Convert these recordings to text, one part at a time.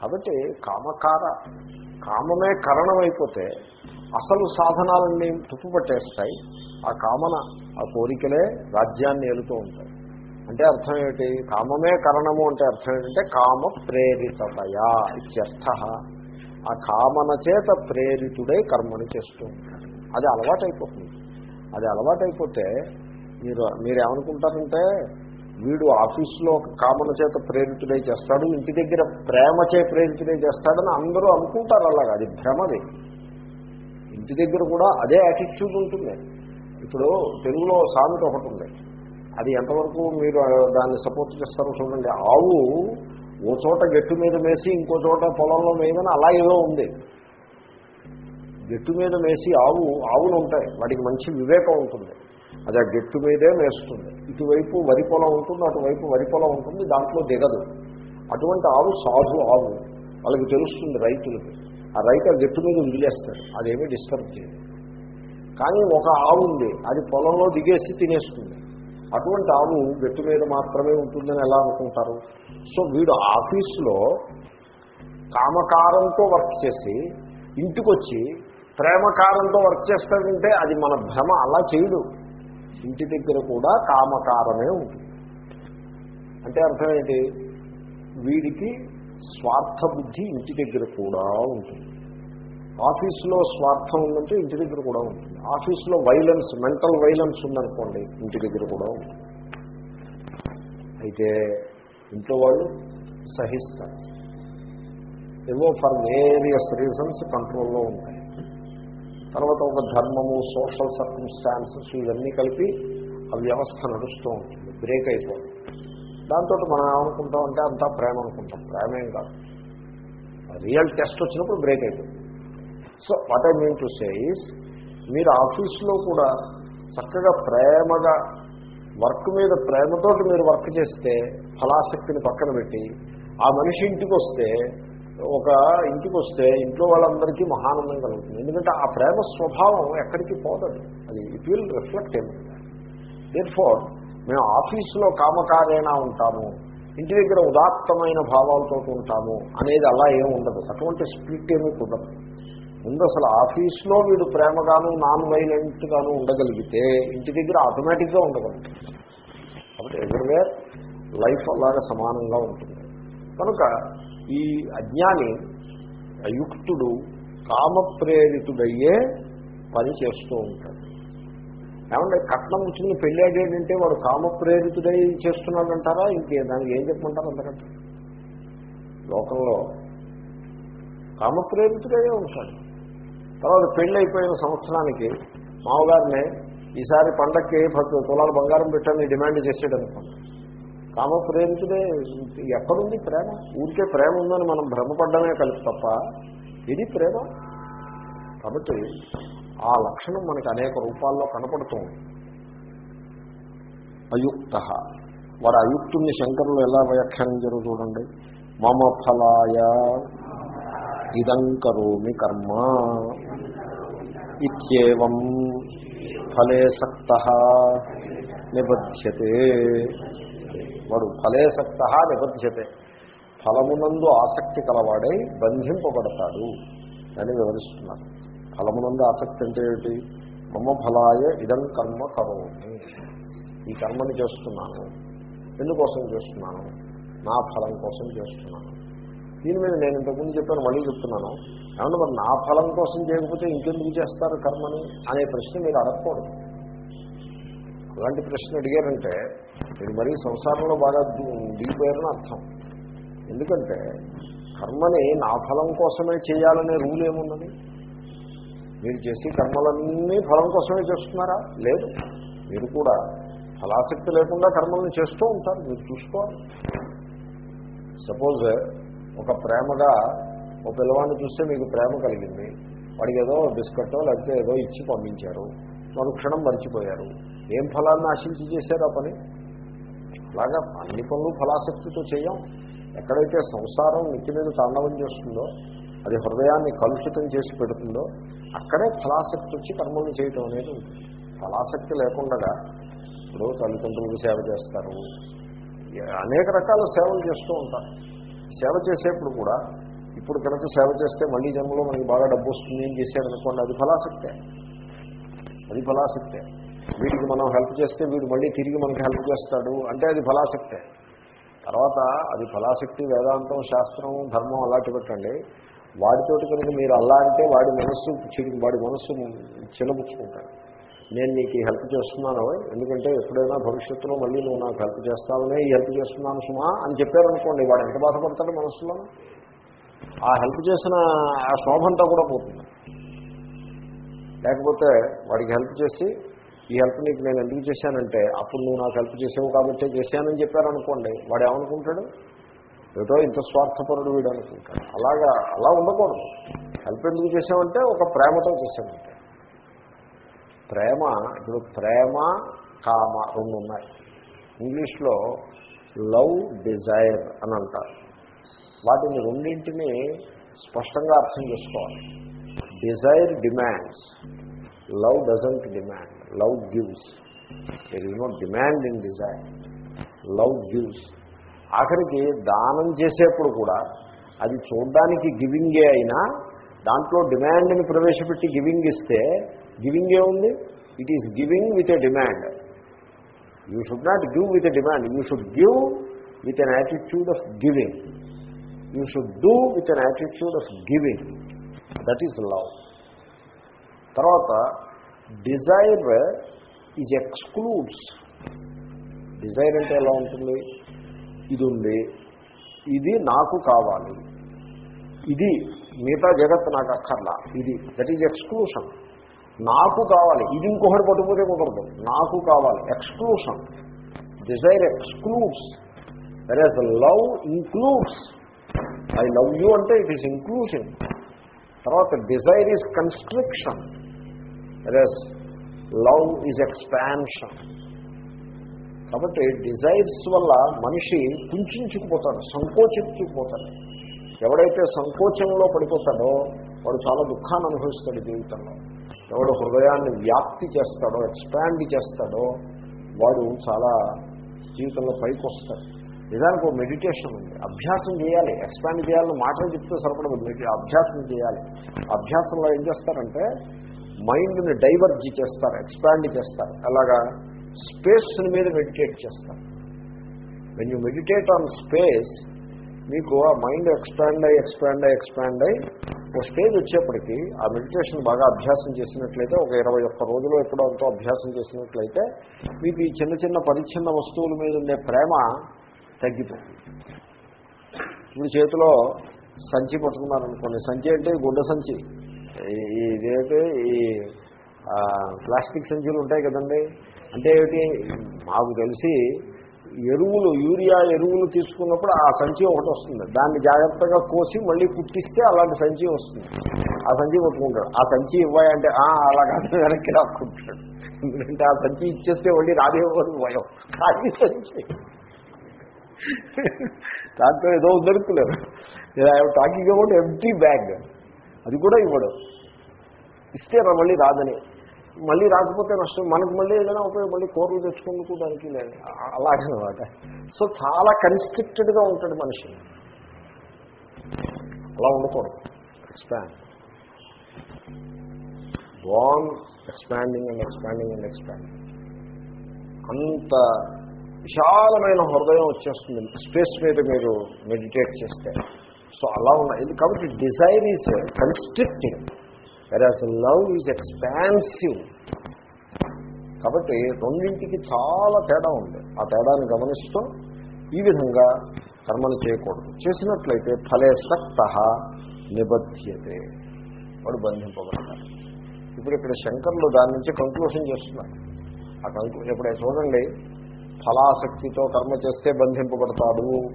కాబట్టి కామకార కామమే కరణం అయిపోతే అసలు సాధనాలన్నీ తుప్పుపట్టేస్తాయి ఆ కామన ఆ కోరికలే రాజ్యాన్ని ఏలుతూ ఉంటాయి. అంటే అర్థం ఏమిటి? కామమే కరణము అంటే అర్థం ఏంటంటే కామ ప్రేరితతయా ఇత్యర్థ. ఆ కామన చేత ప్రేరితుడై కర్మని చేస్తూ ఉంటాడు. అది అలవాటైపోతుంది. అది అలవాటైపోతే మీరు మీరు ఏమనుకుంటారంటే వీడు ఆఫీస్లో కామన చేత ప్రేరితుడై చేస్తాడు ఇంటి దగ్గర ప్రేమ చే ప్రేరితుడై చేస్తాడని అందరూ అనుకుంటారు అలాగా. అది భ్రమది. ఇంటి దగ్గర కూడా అదే యాటిట్యూడ్ ఉంటుంది. ఇప్పుడు తెలుగులో సామెత ఒకటి ఉంది. అది ఎంతవరకు మీరు దాన్ని సపోర్ట్ చేస్తారో చూడండి. ఆవు ఓ చోట గట్టు మీద మేసి ఇంకో చోట పొలంలో మేదని అలా ఏదో ఉంది. గట్టు మీద మేసి ఆవు ఆవులు ఉంటాయి. వాటికి మంచి వివేకం ఉంటుంది. అది ఆ గెట్టు మీదే మేస్తుంది. ఇటువైపు వరి పొలం ఉంటుంది అటువైపు వరి పొలం ఉంటుంది దాంట్లో దిగదు. అటువంటి ఆవు సాధు ఆవు. వాళ్ళకి తెలుస్తుంది రైతులకి. ఆ రైతు ఆ గెట్టు మీద వదిలేస్తాడు. అదేమీ డిస్టర్బ్ చేయదు. కానీ ఒక ఆవు ఉంది అది పొలంలో దిగేసి తినేస్తుంది. అటువంటి ఆవు గట్టు మీద మాత్రమే ఉంటుందని ఎలా అనుకుంటారు? సో వీడు ఆఫీసులో కామకారంతో వర్క్ చేసి ఇంటికొచ్చి ప్రేమకారంతో వర్క్ చేస్తాడంటే అది మన భ్రమ. అలా చేయడు. ఇంటి దగ్గర కూడా కామకారమే ఉంటుంది. అంటే అర్థం ఏంటి? వీడికి స్వార్థ బుద్ధి ఇంటి దగ్గర కూడా ఉంటుంది. ఆఫీస్లో స్వార్థం ఉందంటే ఇంటి దగ్గర కూడా ఉంటుంది. ఆఫీస్లో వైలెన్స్ మెంటల్ వైలెన్స్ ఉందనుకోండి ఇంటి దగ్గర కూడా ఉంటుంది. అయితే ఇంట్లో వాళ్ళు సహిస్తారు. ఏవో ఫర్ వేరియస్ రీజన్స్ కంట్రోల్లో ఉంటాయి తర్వాత ఒక ధర్మము సోషల్ సర్కమ్స్టాన్సెస్ ఇవన్నీ కలిపి ఆ వ్యవస్థ నడుస్తూ ఉంటుంది బ్రేక్ అయిపోతుంది. దాంతో మనం ఏమనుకుంటాం అంటే అంతా ప్రేమ అనుకుంటాం. ప్రేమేం కాదు. రియల్ టెస్ట్ వచ్చినప్పుడు బ్రేక్ అయిపోతుంది. So what I mean to says మీరు ఆఫీస్లో కూడా చక్కగా ప్రేమగా వర్క్ మీద ప్రేమతోటి మీరు వర్క్ చేస్తే ఫలాసక్తిని పక్కన పెట్టి ఆ మనిషి ఇంటికి వస్తే ఒక ఇంటికి వస్తే ఇంట్లో వాళ్ళందరికీ మహానందం కలుగుతుంది. ఎందుకంటే ఆ ప్రేమ స్వభావం ఎక్కడికి పోతుంది అది ఇట్ విల్ రిఫ్లెక్ట్ ఏమి దేర్ ఫోర్ మేము ఆఫీసులో కామకారేనా ఉంటాము ఇంటి దగ్గర ఉదాత్తమైన భావాలతో ఉంటాము అనేది అలా ఏమి ఉండదు. అటువంటి స్ప్లిట్ ఏమీ కుదరదు. ముందు అసలు ఆఫీస్లో వీడు ప్రేమగాను నాన్ వైలెంట్గాను ఉండగలిగితే ఇంటి దగ్గర ఆటోమేటిక్గా ఉండగలుగుతుంది కాబట్టి ఎవ్రీవేర్ లైఫ్ అలాగే సమానంగా ఉంటుంది. కనుక ఈ అజ్ఞాని అయుక్తుడు కామప్రేరితుడయ్యే పని చేస్తూ ఉంటాడు. ఏమంటే కట్నం వచ్చింది పెళ్ళాడేంటంటే వాడు కామప్రేరితుడై చేస్తున్నాడంటారా? ఇంకే దానికి ఏం చెప్పమంటారు అంతకంటే? లోకంలో కామప్రేరితుడయ్యే ఉంటాడు. తర్వాత పెళ్ళి అయిపోయిన సంవత్సరానికి మామగారిని ఈసారి పండక్కి పది తులాలు బంగారం పెట్టని డిమాండ్ చేసాడు అనుకోండి కామప్రేమితుడే ఎక్కడుంది ప్రేమ? ఊరికే ప్రేమ ఉందని మనం భ్రమపడ్డమే కలిసి తప్ప ఇది ప్రేమ. కాబట్టి ఆ లక్షణం మనకి అనేక రూపాల్లో కనపడుతుంది. అయుక్త. వారి అయుక్తుని శంకరులు ఎలా వ్యాఖ్యానించారో చూడండి. మమ ఫలాయ ఇదం కరోమి కర్మ ఇత్యేవం ఫలే సక్త నిబధ్యతే. వాడు ఫలే సక్త నిబధ్యతే. ఫలమునందు ఆసక్తి కలవాడై బంధింపబడతాడు అని వివరిస్తున్నారు. ఫలమునందు ఆసక్తి అంటే ఏమిటి? మమ ఫలాయ ఇదం కర్మ కరోమి. ఈ కర్మని చేస్తున్నాను. ఎందుకోసం చేస్తున్నాను? నా ఫలం కోసం చేస్తున్నాను. దీని మీద నేను ఇంతకుముందు చెప్పాను మళ్ళీ చెప్తున్నాను. ఏమన్నా మరి నా ఫలం కోసం చేయకపోతే ఇంకెందుకు చేస్తారు కర్మని అనే ప్రశ్న మీరు అడగకూడదు. అలాంటి ప్రశ్న అడిగారంటే మీరు మరీ సంసారంలో బాగా దిగిపోయారని అర్థం. ఎందుకంటే కర్మని నా ఫలం కోసమే చేయాలనే రూల్ ఏమున్నది? మీరు చేసే కర్మలన్నీ ఫలం కోసమే చేస్తున్నారా? లేదు. మీరు కూడా ఫలాసక్తి లేకుండా కర్మలను చేస్తూ ఉంటారు. మీరు చూసుకోవాలి. సపోజ్ ఒక ప్రేమగా ఒక పిల్లవాడిని చూస్తే మీకు ప్రేమ కలిగింది. వాడికి ఏదో బిస్కట్టో లేకపోతే ఏదో ఇచ్చి పంపించారు. మరుక్షణం మర్చిపోయారు ఏం ఫలాన్ని ఆశించి చేశారు ఆ పని? అలాగా అన్ని పనులు ఫలాసక్తితో చేయం. ఎక్కడైతే సంసారం నిత్య మీద తాండవం చేస్తుందో అది హృదయాన్ని కలుషితం చేసి పెడుతుందో అక్కడే ఫలాసక్తి వచ్చి కర్మలు చేయటం అనేది ఉంటుంది. ఫలాసక్తి లేకుండా ఇప్పుడు తల్లిదండ్రులకు సేవ చేస్తారు. అనేక రకాల సేవలు చేస్తూ ఉంటారు. సేవ చేసేప్పుడు కూడా ఇప్పుడు కనుక సేవ చేస్తే మళ్ళీ జన్మలో మనకి బాగా డబ్బు వస్తుంది అని చేశారనుకోండి అనుకోండి అది ఫలాసక్తే. అది ఫలాసక్తే. వీడికి మనం హెల్ప్ చేస్తే వీడు మళ్ళీ తిరిగి మనకి హెల్ప్ చేస్తాడు. అంటే అది ఫలాసక్తే. తర్వాత అది ఫలాసక్తి వేదాంతం శాస్త్రం ధర్మం అలాంటి పెట్టండి. వాడితోటి కనుక మీరు అల్లా అంటే వాడి మనస్సు వాడి మనస్సు చిన్నపుచ్చుకుంటాడు. నేను నీకు హెల్ప్ చేస్తున్నాను ఎందుకంటే ఎప్పుడైనా భవిష్యత్తులో మళ్ళీ నువ్వు నాకు హెల్ప్ చేస్తావనే ఈ హెల్ప్ చేస్తున్నాను సుమా అని చెప్పారనుకోండి వాడు ఎంత బాధపడతాడు మనస్సులో? ఆ హెల్ప్ చేసిన ఆ శోభంతా కూడా పోతుంది. లేకపోతే వాడికి హెల్ప్ చేసి ఈ హెల్ప్ నీకు నేను ఎందుకు చేశానంటే అప్పుడు నువ్వు నాకు హెల్ప్ చేసావు కాబట్టి చేశానని చెప్పారనుకోండి వాడు ఏమనుకుంటాడు? ఏదో ఇంత స్వార్థపరుడు వీడు అనుకుంటాడు. అలాగా అలా ఉండకూడదు. హెల్ప్ ఎందుకు చేసామంటే ఒక ప్రేమతో చేశామంటే ప్రేమ ఇప్పుడు ప్రేమ కామ రెండు ఉన్నాయి. ఇంగ్లీష్లో లవ్ డిజైర్ అని అంటారు. వాటిని రెండింటిని స్పష్టంగా అర్థం చేసుకోవాలి. Desire demands love doesn't demand love gives there is no demand in desire love gives ఆఖరికి దానం చేసేప్పుడు కూడా అది చూడడానికి గివింగే అయినా దాంట్లో డిమాండ్ని ప్రవేశపెట్టి గివింగ్ ఇస్తే గివింగ్ ఏముంది it is giving with a demand you should not give with a demand you should give with an attitude of giving you should do with an attitude of giving that is love తర్వాత desire is excludes desire అంటే ఎలా ఉంటుంది? ఇది ఉంది. ఇది నాకు కావాలి. ఇది మిగతా జగత్ నాకు అక్కర్లా. ఇది. దట్ ఈజ్ ఎక్స్క్లూషన్ నాకు కావాలి. ఇది ఇంకొకటి పట్టుకుపోతే కుదరదు నాకు కావాలి. Exclusion desire excludes versus love includes I love you అంటే ఇట్ ఈస్ ఇంక్లూషన్ తర్వాత desire is constriction. Versus love is expansion. కాబట్టి డిజైర్స్ వల్ల మనిషి కుంచుకుపోతాడు సంకోచించుకుపోతాడు ఎవడైతే సంకోచంలో పడిపోతాడో వాడు చాలా దుఃఖాన్ని అనుభవిస్తాడు జీవితంలో. ఎవడు హృదయాన్ని వ్యాప్తి చేస్తాడో ఎక్స్పాండ్ చేస్తాడో వాడు చాలా జీవితంలో పైకి వస్తాడు నిజానికి ఒక మెడిటేషన్ ఉంది. అభ్యాసం చేయాలి. ఎక్స్పాండ్ చేయాలని మాటలు చెప్తే సరిపడదు. మెడి అభ్యాసం చేయాలి. అభ్యాసంలో ఏం చేస్తారంటే మైండ్ని డైవర్జ్ చేస్తారు ఎక్స్పాండ్ చేస్తారు. అలాగా స్పేస్ మీద మెడిటేట్ చేస్తారు. When you meditate on space మీకు ఆ మైండ్ ఎక్స్పాండ్ అయ్యి ఎక్స్పాండ్ అయ్యి ఎక్స్పాండ్ అయ్యి ఒక స్టేజ్ వచ్చేప్పటికి ఆ మెడిటేషన్ బాగా అభ్యాసం చేసినట్లయితే ఒక ఇరవై ఒక్క రోజులో ఎప్పుడో అంతో అభ్యాసం చేసినట్లయితే మీకు ఈ చిన్న చిన్న పరిచ్ఛిన్న వస్తువుల మీద ఉండే ప్రేమ తగ్గిపోతుంది. ఇప్పుడు చేతిలో సంచి పట్టుకున్నారనుకోండి సంచి అంటే గుడ్డ సంచి. ఈ ఇదేంటి ఈ ప్లాస్టిక్ సంచులు ఉంటాయి కదండి. అంటే ఏమిటి? మాకు తెలిసి ఎరువులు యూరియా ఎరువులు తీసుకున్నప్పుడు ఆ సంచి ఒకటి వస్తుంది. దాన్ని జాగ్రత్తగా కోసి మళ్ళీ కుట్టిస్తే అలాంటి సంచి వస్తుంది. ఆ సంచి కొట్టుకుంటాడు ఆ సంచి ఇవ్వాలంటే అలా కాదు వెనక్కి రాకుంటాడు ఎందుకంటే ఆ సంచి ఇచ్చేస్తే మళ్ళీ రాదేవాడు భయం. కానీ సంచి. దాంట్లో ఏదో దొరుకులేదు టాకింగ్ అబౌట్ ఎంటీ బ్యాగ్ అది కూడా ఇవ్వడం. ఇస్తే మళ్ళీ రాదని. మళ్ళీ రాకపోతే నష్టం. మనకు మళ్ళీ ఏదైనా ఉపయోగం మళ్ళీ కూరలు తెచ్చుకుందుకు దానికి లేదు అలాగనమాట. సో చాలా కన్స్ట్రిక్టెడ్గా ఉంటాడు మనిషి. అలా ఉండకూడదు. Expand ban expanding and expanding and expanding అంత విశాలమైన హృదయం వచ్చేస్తుంది. స్పేస్ మీద మీరు మెడిటేట్ చేస్తే. సో అలా ఉన్నాయి. కాబట్టి డిజైర్ ఈజ్ కన్స్ట్రిక్టింగ్ వెరాజ్ లవ్ ఈజ్ ఎక్స్పాన్సివ్ కాబట్టి రెండింటికి చాలా తేడా ఉంది. ఆ తేడాన్ని గమనిస్తూ ఈ విధంగా కర్మలు చేయకూడదు. చేసినట్లయితే ఫలే సక్త నిబధ్యతే. వాడు బంధింపబడతారు ఇప్పుడు ఇక్కడ శంకర్లు దాని నుంచి కంక్లూషన్ చేస్తున్నారు. ఆ కంక్లూ ఇప్పుడు చూడండి. ఫలాసక్తితో కర్మ చేస్తే బంధింపబడతాడు.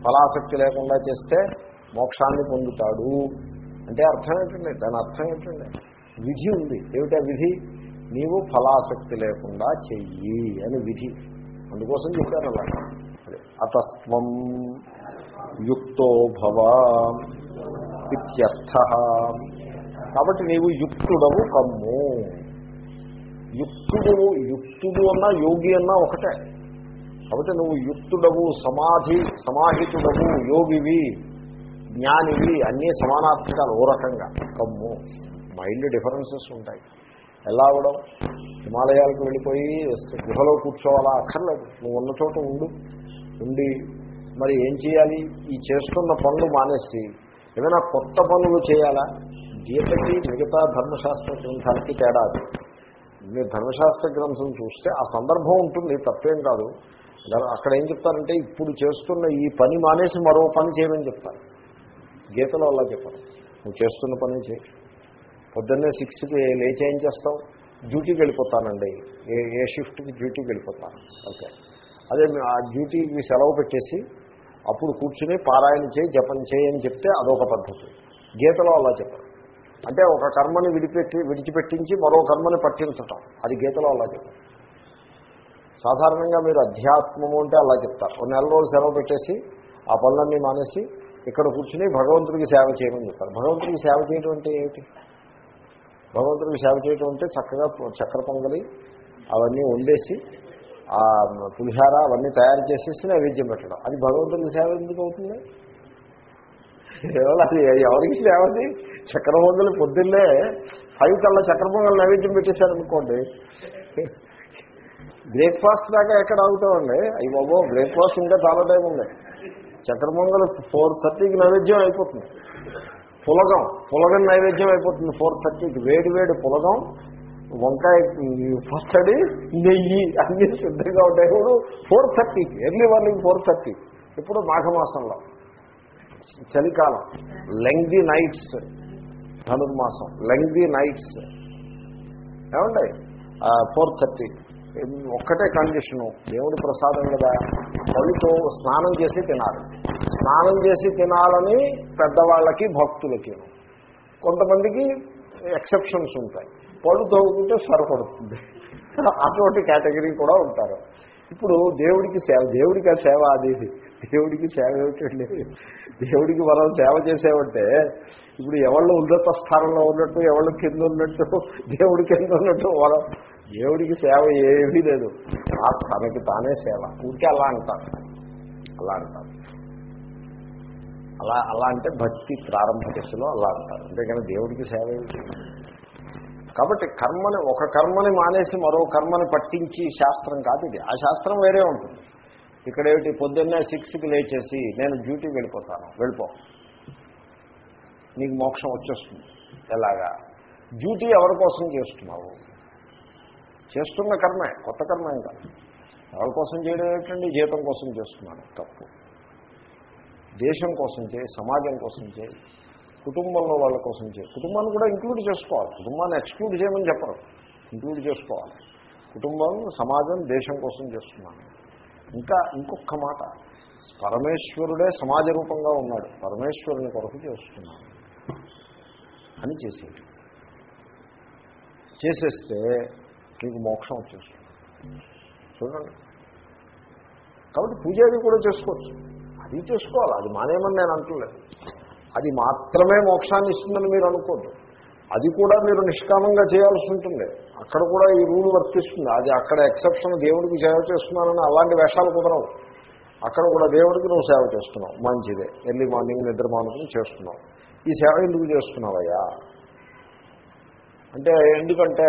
ఫలాసక్తి లేకుండా చేస్తే మోక్షాన్ని పొందుతాడు. అంటే అర్థం ఏంటండి? దాని అర్థం ఏంటండి? విధి ఉంది. ఏమిటా విధి? నీవు ఫలాసక్తి లేకుండా చెయ్యి అని విధి. అందుకోసం చెప్పారు అలా. అతస్వం యుక్తో భవ ఇత్యర్థ. కాబట్టి నీవు యుక్తుడవు కమ్ము. యుక్తుడు యుక్తుడు అన్నా యోగి అన్నా ఒకటే. కాబట్టి నువ్వు యుక్తుడవు సమాధి సమాహితుడవు యోగివి జ్ఞానివి అన్నీ సమానార్థకాలు ఓ రకంగా. కమ్ము. మైల్డ్ డిఫరెన్సెస్ ఉంటాయి. ఎలా అవడం? హిమాలయాలకు వెళ్ళిపోయి గుహలో కూర్చోవాలా? అక్కర్లేదు. నువ్వు ఉన్న చోట ఉండు. ఉండి మరి ఏం చేయాలి? ఈ చేస్తున్న పనులు మానేసి ఏదైనా కొత్త పనులు చేయాలా? గీతకి మిగతా ధర్మశాస్త్ర గ్రంథాలకి తేడా మీరు ధర్మశాస్త్ర గ్రంథం చూస్తే ఆ సందర్భం ఉంటుంది తప్పేం కాదు. అక్కడ ఏం చెప్తారంటే ఇప్పుడు చేస్తున్న ఈ పని మానేసి మరో పని చేయమని చెప్తారు. గీతలో అలా చెప్పారు. నువ్వు చేస్తున్న పని చేయి. పొద్దున్నే సిక్స్కి లేచి ఏం చేస్తావు డ్యూటీకి వెళ్ళిపోతానండి. ఏ ఏ షిఫ్ట్కి డ్యూటీకి వెళ్ళిపోతాను. ఓకే. అదే ఆ డ్యూటీకి సెలవు పెట్టేసి అప్పుడు కూర్చుని పారాయణ చేయి జపం చేయి అని చెప్తే అదొక పద్ధతి. గీతలో అలా చెప్పారు. అంటే ఒక కర్మని విడిపెట్టి విడిచిపెట్టించి మరో కర్మని పట్టించటం అది గీతలో అలా చెప్తారు. సాధారణంగా మీరు అధ్యాత్మము అంటే అలా చెప్తారు. ఒక నెల రోజులు సెలవు పెట్టేసి ఆ పనులన్నీ మానేసి ఇక్కడ కూర్చుని భగవంతుడికి సేవ చేయమని చెప్తారు. భగవంతుడికి సేవ చేయడం అంటే ఏమిటి? భగవంతుడికి సేవ చేయడం అంటే చక్కగా చక్ర పొంగలి అవన్నీ వండేసి ఆ పులిహార అవన్నీ తయారు చేసేసి నైవేద్యం పెట్టడం. అది భగవంతుడికి సేవ ఎందుకు అవుతుంది? అది ఎవరికి లేవది అది పొంగలి పొద్దున్నే ఫైవ్ కల్లా చక్ర పొంగల్ నైవేద్యం పెట్టేశారనుకోండి. బ్రేక్ఫాస్ట్ దాకా ఎక్కడ ఆగుతామండి? అయ్యి బాబో బ్రేక్ఫాస్ట్ ఇంకా చాలా టైం ఉంది. చక్కెర పొంగల్ ఫోర్ థర్టీకి నైవేద్యం అయిపోతుంది. పులగం పులగం నైవేద్యం అయిపోతుంది ఫోర్ థర్టీకి వేడి వేడి పులగం వంకాయ పచ్చడి నెయ్యి అన్నీ సిద్ధంగా ఉంటాయి. ఇప్పుడు ఫోర్ థర్టీకి ఎర్లీ మార్నింగ్ ఫోర్ థర్టీ ఇప్పుడు మాఘమాసంలో. చలికాలం. లెంగ్ది నైట్స్ ధనుర్మాసం. Lengthy nights. ఏమండి ఫోర్ థర్టీ. ఒక్కటే కండిషను. దేవుడి ప్రసాదం కదా. పళ్ళుతో స్నానం చేసి తినాలి. స్నానం చేసి తినాలని పెద్దవాళ్ళకి భక్తులకి. కొంతమందికి ఎక్సెప్షన్స్ ఉంటాయి. పళ్ళు తోగుకుంటే సరిపడుతుంది అటువంటి కేటగిరీ కూడా ఉంటారు. ఇప్పుడు దేవుడికి సేవ దేవుడికి సేవ అది దేవుడికి సేవ ఏమిటండి? దేవుడికి మనం సేవ చేసేవంటే ఇప్పుడు ఎవళ్ళు ఉన్నత స్థానంలో ఉన్నట్టు ఎవళ్ళు కింద ఉన్నట్టు దేవుడి కింద ఉన్నట్టు మనం దేవుడికి సేవ ఏమీ లేదు. ఆ తనకి తానే సేవ. ఊరికే అలా అంటారు. అలా అంటారు. అలా అలా అంటే భక్తి ప్రారంభ దశలో అలా అంటారు. అంతేకాని దేవుడికి సేవ ఏమిటి? కాబట్టి కర్మని ఒక కర్మని మానేసి మరో కర్మని పట్టించి శాస్త్రం కాదు ఇది. ఆ శాస్త్రం వేరే ఉంటుంది. ఇక్కడ ఏమిటి పొద్దున్నే సిక్స్కి లేచేసి నేను డ్యూటీకి వెళ్ళిపోతాను. వెళ్ళిపో. నీకు మోక్షం వచ్చేస్తుంది. ఎలాగా? డ్యూటీ ఎవరి కోసం చేస్తున్నావు? చేస్తున్న కర్మే కొత్త కర్మ ఏం కాదు ఎవరి కోసం చేయడం ఏంటండి? జీతం కోసం చేస్తున్నాను తప్పు. దేశం కోసం చేయి సమాజం కోసం చేయి కుటుంబంలో వాళ్ళ కోసం చేయి. కుటుంబాన్ని కూడా ఇంక్లూడ్ చేసుకోవాలి. కుటుంబాన్ని ఎక్స్క్లూడ్ చేయమని చెప్పరు. ఇంక్లూడ్ చేసుకోవాలి. కుటుంబం సమాజం దేశం కోసం చేస్తున్నాను. ఇంకా ఇంకొక మాట. పరమేశ్వరుడే సమాజ రూపంగా ఉన్నాడు. పరమేశ్వరుని కొరకు చేస్తున్నాను అని చేసేది. చేసేస్తే మీకు మోక్షం వచ్చేస్తుంది. చూడండి. కాబట్టి పూజాది కూడా చేసుకోవచ్చు. అది చేసుకోవాలి. అది మానేమని నేను అంటలేదు. అది మాత్రమే మోక్షాన్ని ఇస్తుందని మీరు అనుకోద్దు. అది కూడా మీరు నిష్కామంగా చేయాల్సి ఉంటుంది. అక్కడ కూడా ఈ రూల్ వర్తిస్తుంది. అది అక్కడ ఎక్సెప్షన్ దేవుడికి సేవ చేస్తున్నానని అలాంటి వేషాలు కుదరవు. అక్కడ కూడా దేవుడికి నువ్వు సేవ చేస్తున్నావు. మంచిదే. ఎర్లీ మార్నింగ్ నిద్ర మానుకుని చేస్తున్నావు. ఈ సేవ ఎందుకు చేస్తున్నావయ్యా? అంటే ఎందుకంటే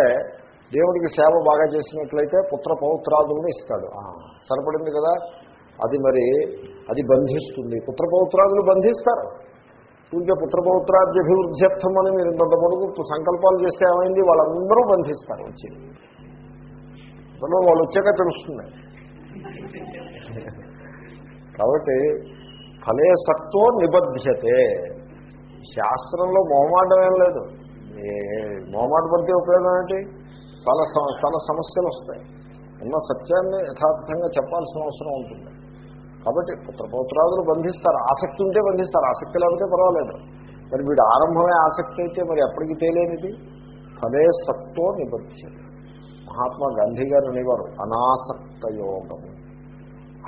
దేవుడికి సేవ బాగా చేసినట్లయితే పుత్ర పౌత్రాదులను ఇస్తాడు. సరిపడింది కదా? అది మరి అది బంధిస్తుంది. పుత్ర పౌత్రాదులు బంధిస్తారు. పూజ పుత్రపౌత్రాద్యభివృద్ధ్యర్థం అని మీరు ఇంత పొడుగు సంకల్పాలు చేస్తే ఏమైంది? వాళ్ళందరూ బంధిస్తారు. వచ్చి అందులో వాళ్ళు వచ్చాక తెలుస్తుంది కాబట్టి ఫలే సత్తో నిబధ్యతే. శాస్త్రంలో మొహమాటం ఏం లేదు. మొహమాట పడితే ఉపయోగం ఏంటి? చాలా చాలా సమస్యలు వస్తాయి. ఉన్న సత్యాన్ని యథార్థంగా చెప్పాల్సిన అవసరం ఉంటుంది. కాబట్టి పుత్రపౌత్రాదులు బంధిస్తారు. ఆసక్తి ఉంటే బంధిస్తారు. ఆసక్తి లేకపోతే పర్వాలేదు. మరి వీడు ఆరంభమే ఆసక్తి అయితే మరి ఎప్పటికి తేలేనిది? ఫలే సత్తో నిబధ్యతే మహాత్మా గాంధీ గారు అనేవారు అనాసక్త యోగము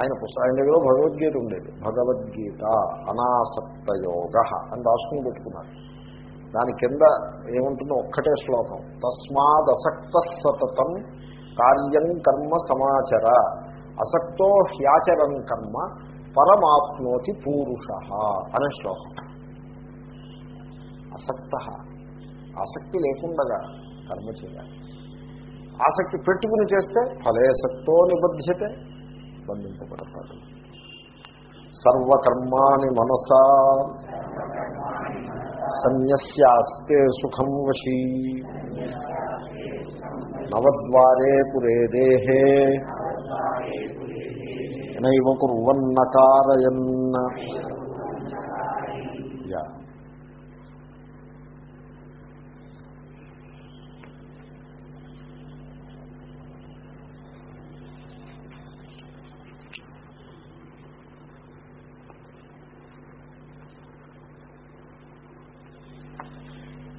ఆయన పుస్తకం దగ్గర భగవద్గీత ఉండేది. భగవద్గీత అనాసక్త యోగ అని రాసుకుని పెట్టుకున్నారు. దాని కింద ఏముంటుందో ఒక్కటే శ్లోకం. తస్మాదసక్త సతతం కార్యం కర్మ సమాచర. అసక్తో హ్యాచరం కర్మ పరమాప్నోతి పూరుష అనే శ్లోకం. అసక్త. ఆసక్తి లేకుండగా కర్మ చేయాలి. ఆసక్తి పెట్టుకుని చేస్తే ఫలేసక్తో నిబధ్యతే బంధింపబడతాడు. సర్వకర్మాణి మనసా సన్యస్యాస్తే సుఖం వశీ. నవద్వారే పురే దేహే. నైవ కుర్వన్న కారయన్ యా.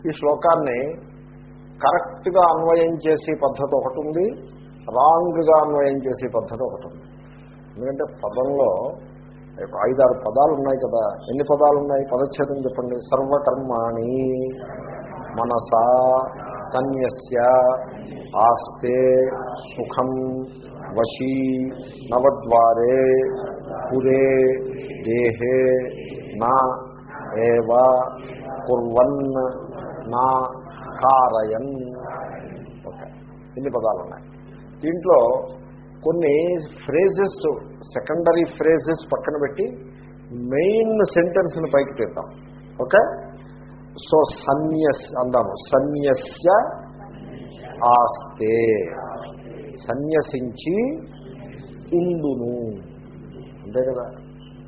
ఈ శ్లోకాన్ని కరెక్ట్గా అన్వయం చేసే పద్ధతి ఒకటి ఉంది రాంగ్గా అన్వయం చేసే పద్ధతి ఒకటి ఉంది. ఎందుకంటే పదంలో ఐదారు పదాలు ఉన్నాయి కదా. ఎన్ని పదాలు ఉన్నాయి పదచ్ఛేదం చెప్పండి. సర్వకర్మాణి మనసా సన్యస్య ఆస్తే సుఖం వశీ నవద్వారే పురే దేహే నా ఏవ కుర్వన్ నా కారయన్. ఓకే. ఇన్ని పదాలు ఉన్నాయి దీంట్లో కొన్ని ఫ్రేజెస్ సెకండరీ ఫ్రేజెస్ పక్కన పెట్టి మెయిన్ సెంటెన్స్ని పైకి తీద్దాం. ఓకే? సో సన్యస్ అందాము. సన్యస్య ఆస్తే. సన్యసించి ఉండును. అంతే కదా?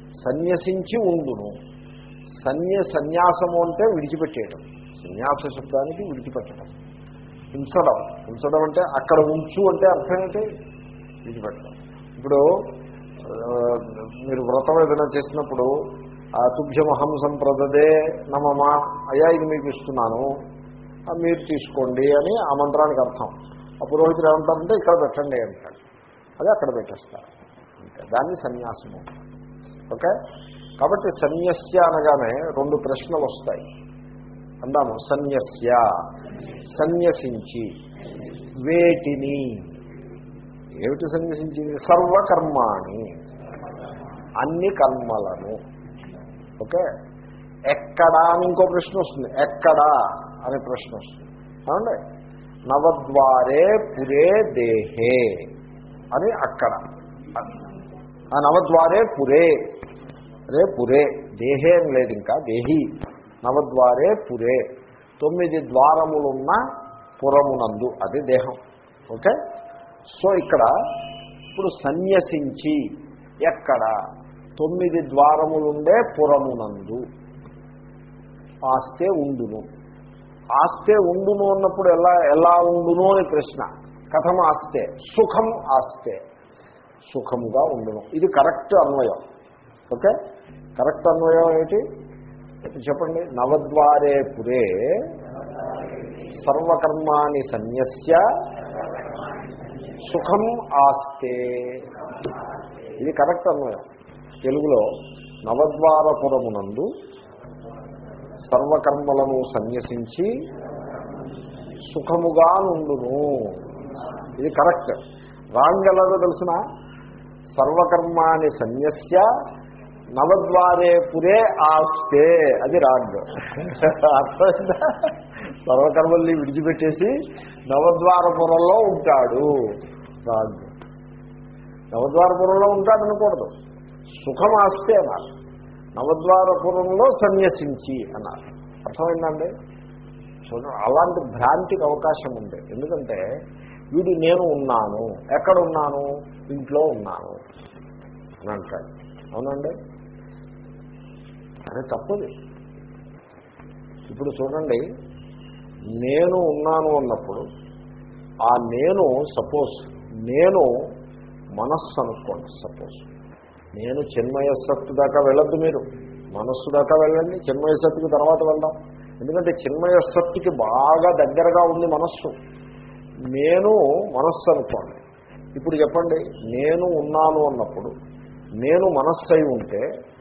సన్యసించి ఉండును. సన్య సన్యాసము అంటే విడిచిపెట్టేయటం. సన్యాస శబ్దానికి విడిచిపెట్టడం ఉంచడం. ఉంచడం అంటే అక్కడ ఉంచు అంటే అర్థం ఏంటి? విడిచిపెట్టడం ఇప్పుడు మీరు వ్రతం ఏదైనా చేసినప్పుడు ఆ తుభ్యమహం సంప్రదదే నమమా అయ్యా ఇది మీకు ఇస్తున్నాను మీరు తీసుకోండి అని ఆ మంత్రానికి అర్థం. ఆ పురోహితులు ఏమంటారంటే ఇక్కడ పెట్టండి అంటాడు. అది అక్కడ పెట్టేస్తారు. ఇంకా దాన్ని సన్యాసము. ఓకే? కాబట్టి సన్యస్య అనగానే రెండు ప్రశ్నలు వస్తాయి. అందాము సన్యస్య సన్యసించి వేటిని ఏమిటి సన్యసించింది సర్వకర్మాణి. అన్ని కర్మలను. ఓకే? ఎక్కడా అని ఇంకో ప్రశ్న వస్తుంది. ఎక్కడా అనే ప్రశ్న వస్తుంది. ఏమండి? నవద్వారే పురే దేహే అని అక్కడ. ఆ నవద్వారే పురే. రే పురే. దేహే అని లేదు ఇంకా. దేహి. నవద్వారే పురే. తొమ్మిది ద్వారములున్న పురమునందు. అది దేహం. ఓకే? సో ఇక్కడ ఇప్పుడు సన్యసించి ఎక్కడ? తొమ్మిది ద్వారములుండే పురమునందు. ఆస్తే ఉండును. ఆస్తే ఉండును అన్నప్పుడు ఎలా ఎలా ఉండును అని ప్రశ్న. కథం ఆస్తే సుఖం ఆస్తే. సుఖముగా ఉండును. ఇది కరెక్ట్ అన్వయం. ఓకే? కరెక్ట్ అన్వయం ఏమిటి? చెప్పండి. నవద్వారే పురే సర్వకర్మాణి సన్యస్య సుఖం ఆస్తే. ఇది కరెక్ట్ అన్వయం తెలుగులో నవద్వారపురమునందు సర్వకర్మలను సన్యసించి సుఖముగా నుండును. ఇది కరెక్ట్. రాంగ్ ఎలాగో తెలిసిన? సర్వకర్మాని సన్యస్య నవద్వారే పురే ఆస్తే. అది రాంగ్. అర్థమైందా? సర్వకర్మల్ని విడిచిపెట్టేసి నవద్వారపురంలో ఉంటాడు. రాంగ్ నవద్వారపురంలో ఉంటాడనకూడదు సుఖం ఆస్తే అన్నారు నవద్వారపురంలో సన్యసించి అన్నారు అర్థమైందండి? చూడండి అలాంటి భ్రాంతికి అవకాశం ఉంది. ఎందుకంటే వీడు నేను ఉన్నాను. ఎక్కడ ఉన్నాను? ఇంట్లో ఉన్నాను. అని అంటాడు. అవునండి? అదే తప్పది. ఇప్పుడు చూడండి నేను ఉన్నాను అన్నప్పుడు ఆ నేను సపోజ్ నేను మనస్సు అనుకోండి సపోజ్ నేను చిన్మయ సత్తు దాకా వెళ్ళద్దు మీరు. మనస్సు దాకా వెళ్ళండి చిన్మయ సత్తుకి తర్వాత వెళ్దాం. ఎందుకంటే చిన్మయ సత్తుకి బాగా దగ్గరగా ఉంది మనస్సు. నేను మనస్సు అనుకోండి. ఇప్పుడు చెప్పండి నేను ఉన్నాను అన్నప్పుడు నేను మనస్సై ఉంటే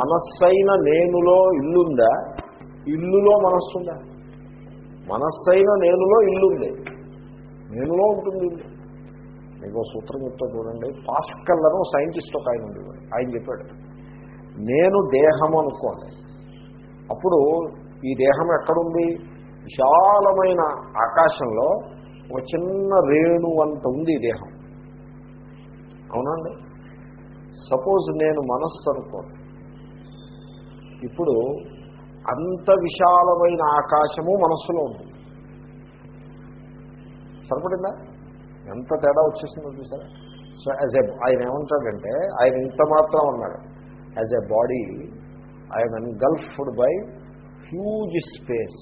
మనస్సైన నేనులో ఇల్లుందా? ఇల్లులో మనస్సుందా? మనస్సైన నేనులో ఇల్లుంది. నేనులో ఉంటుంది ఇల్లు. మీకు సూత్రం చెప్తా చూడండి. పాస్కల్ అని సైంటిస్ట్ ఒక ఆయన ఉండేవాడు. ఆయన చెప్పాడు నేను దేహం అనుకోండి అప్పుడు ఈ దేహం ఎక్కడుంది? విశాలమైన ఆకాశంలో ఒక చిన్న రేణు అంత ఉంది ఈ దేహం. అవునండి సపోజ్ నేను మనస్సు అనుకో ఇప్పుడు అంత విశాలమైన ఆకాశము మనస్సులో ఉంటుంది సరిపడిందా? ఎంత తేడా వచ్చేసిందో చూసారా? సో యాజ్ ఎ ఆయన ఏమంటాడంటే ఆయన ఇంత మాత్రం అన్నాడు as a body I'm engulfed by huge space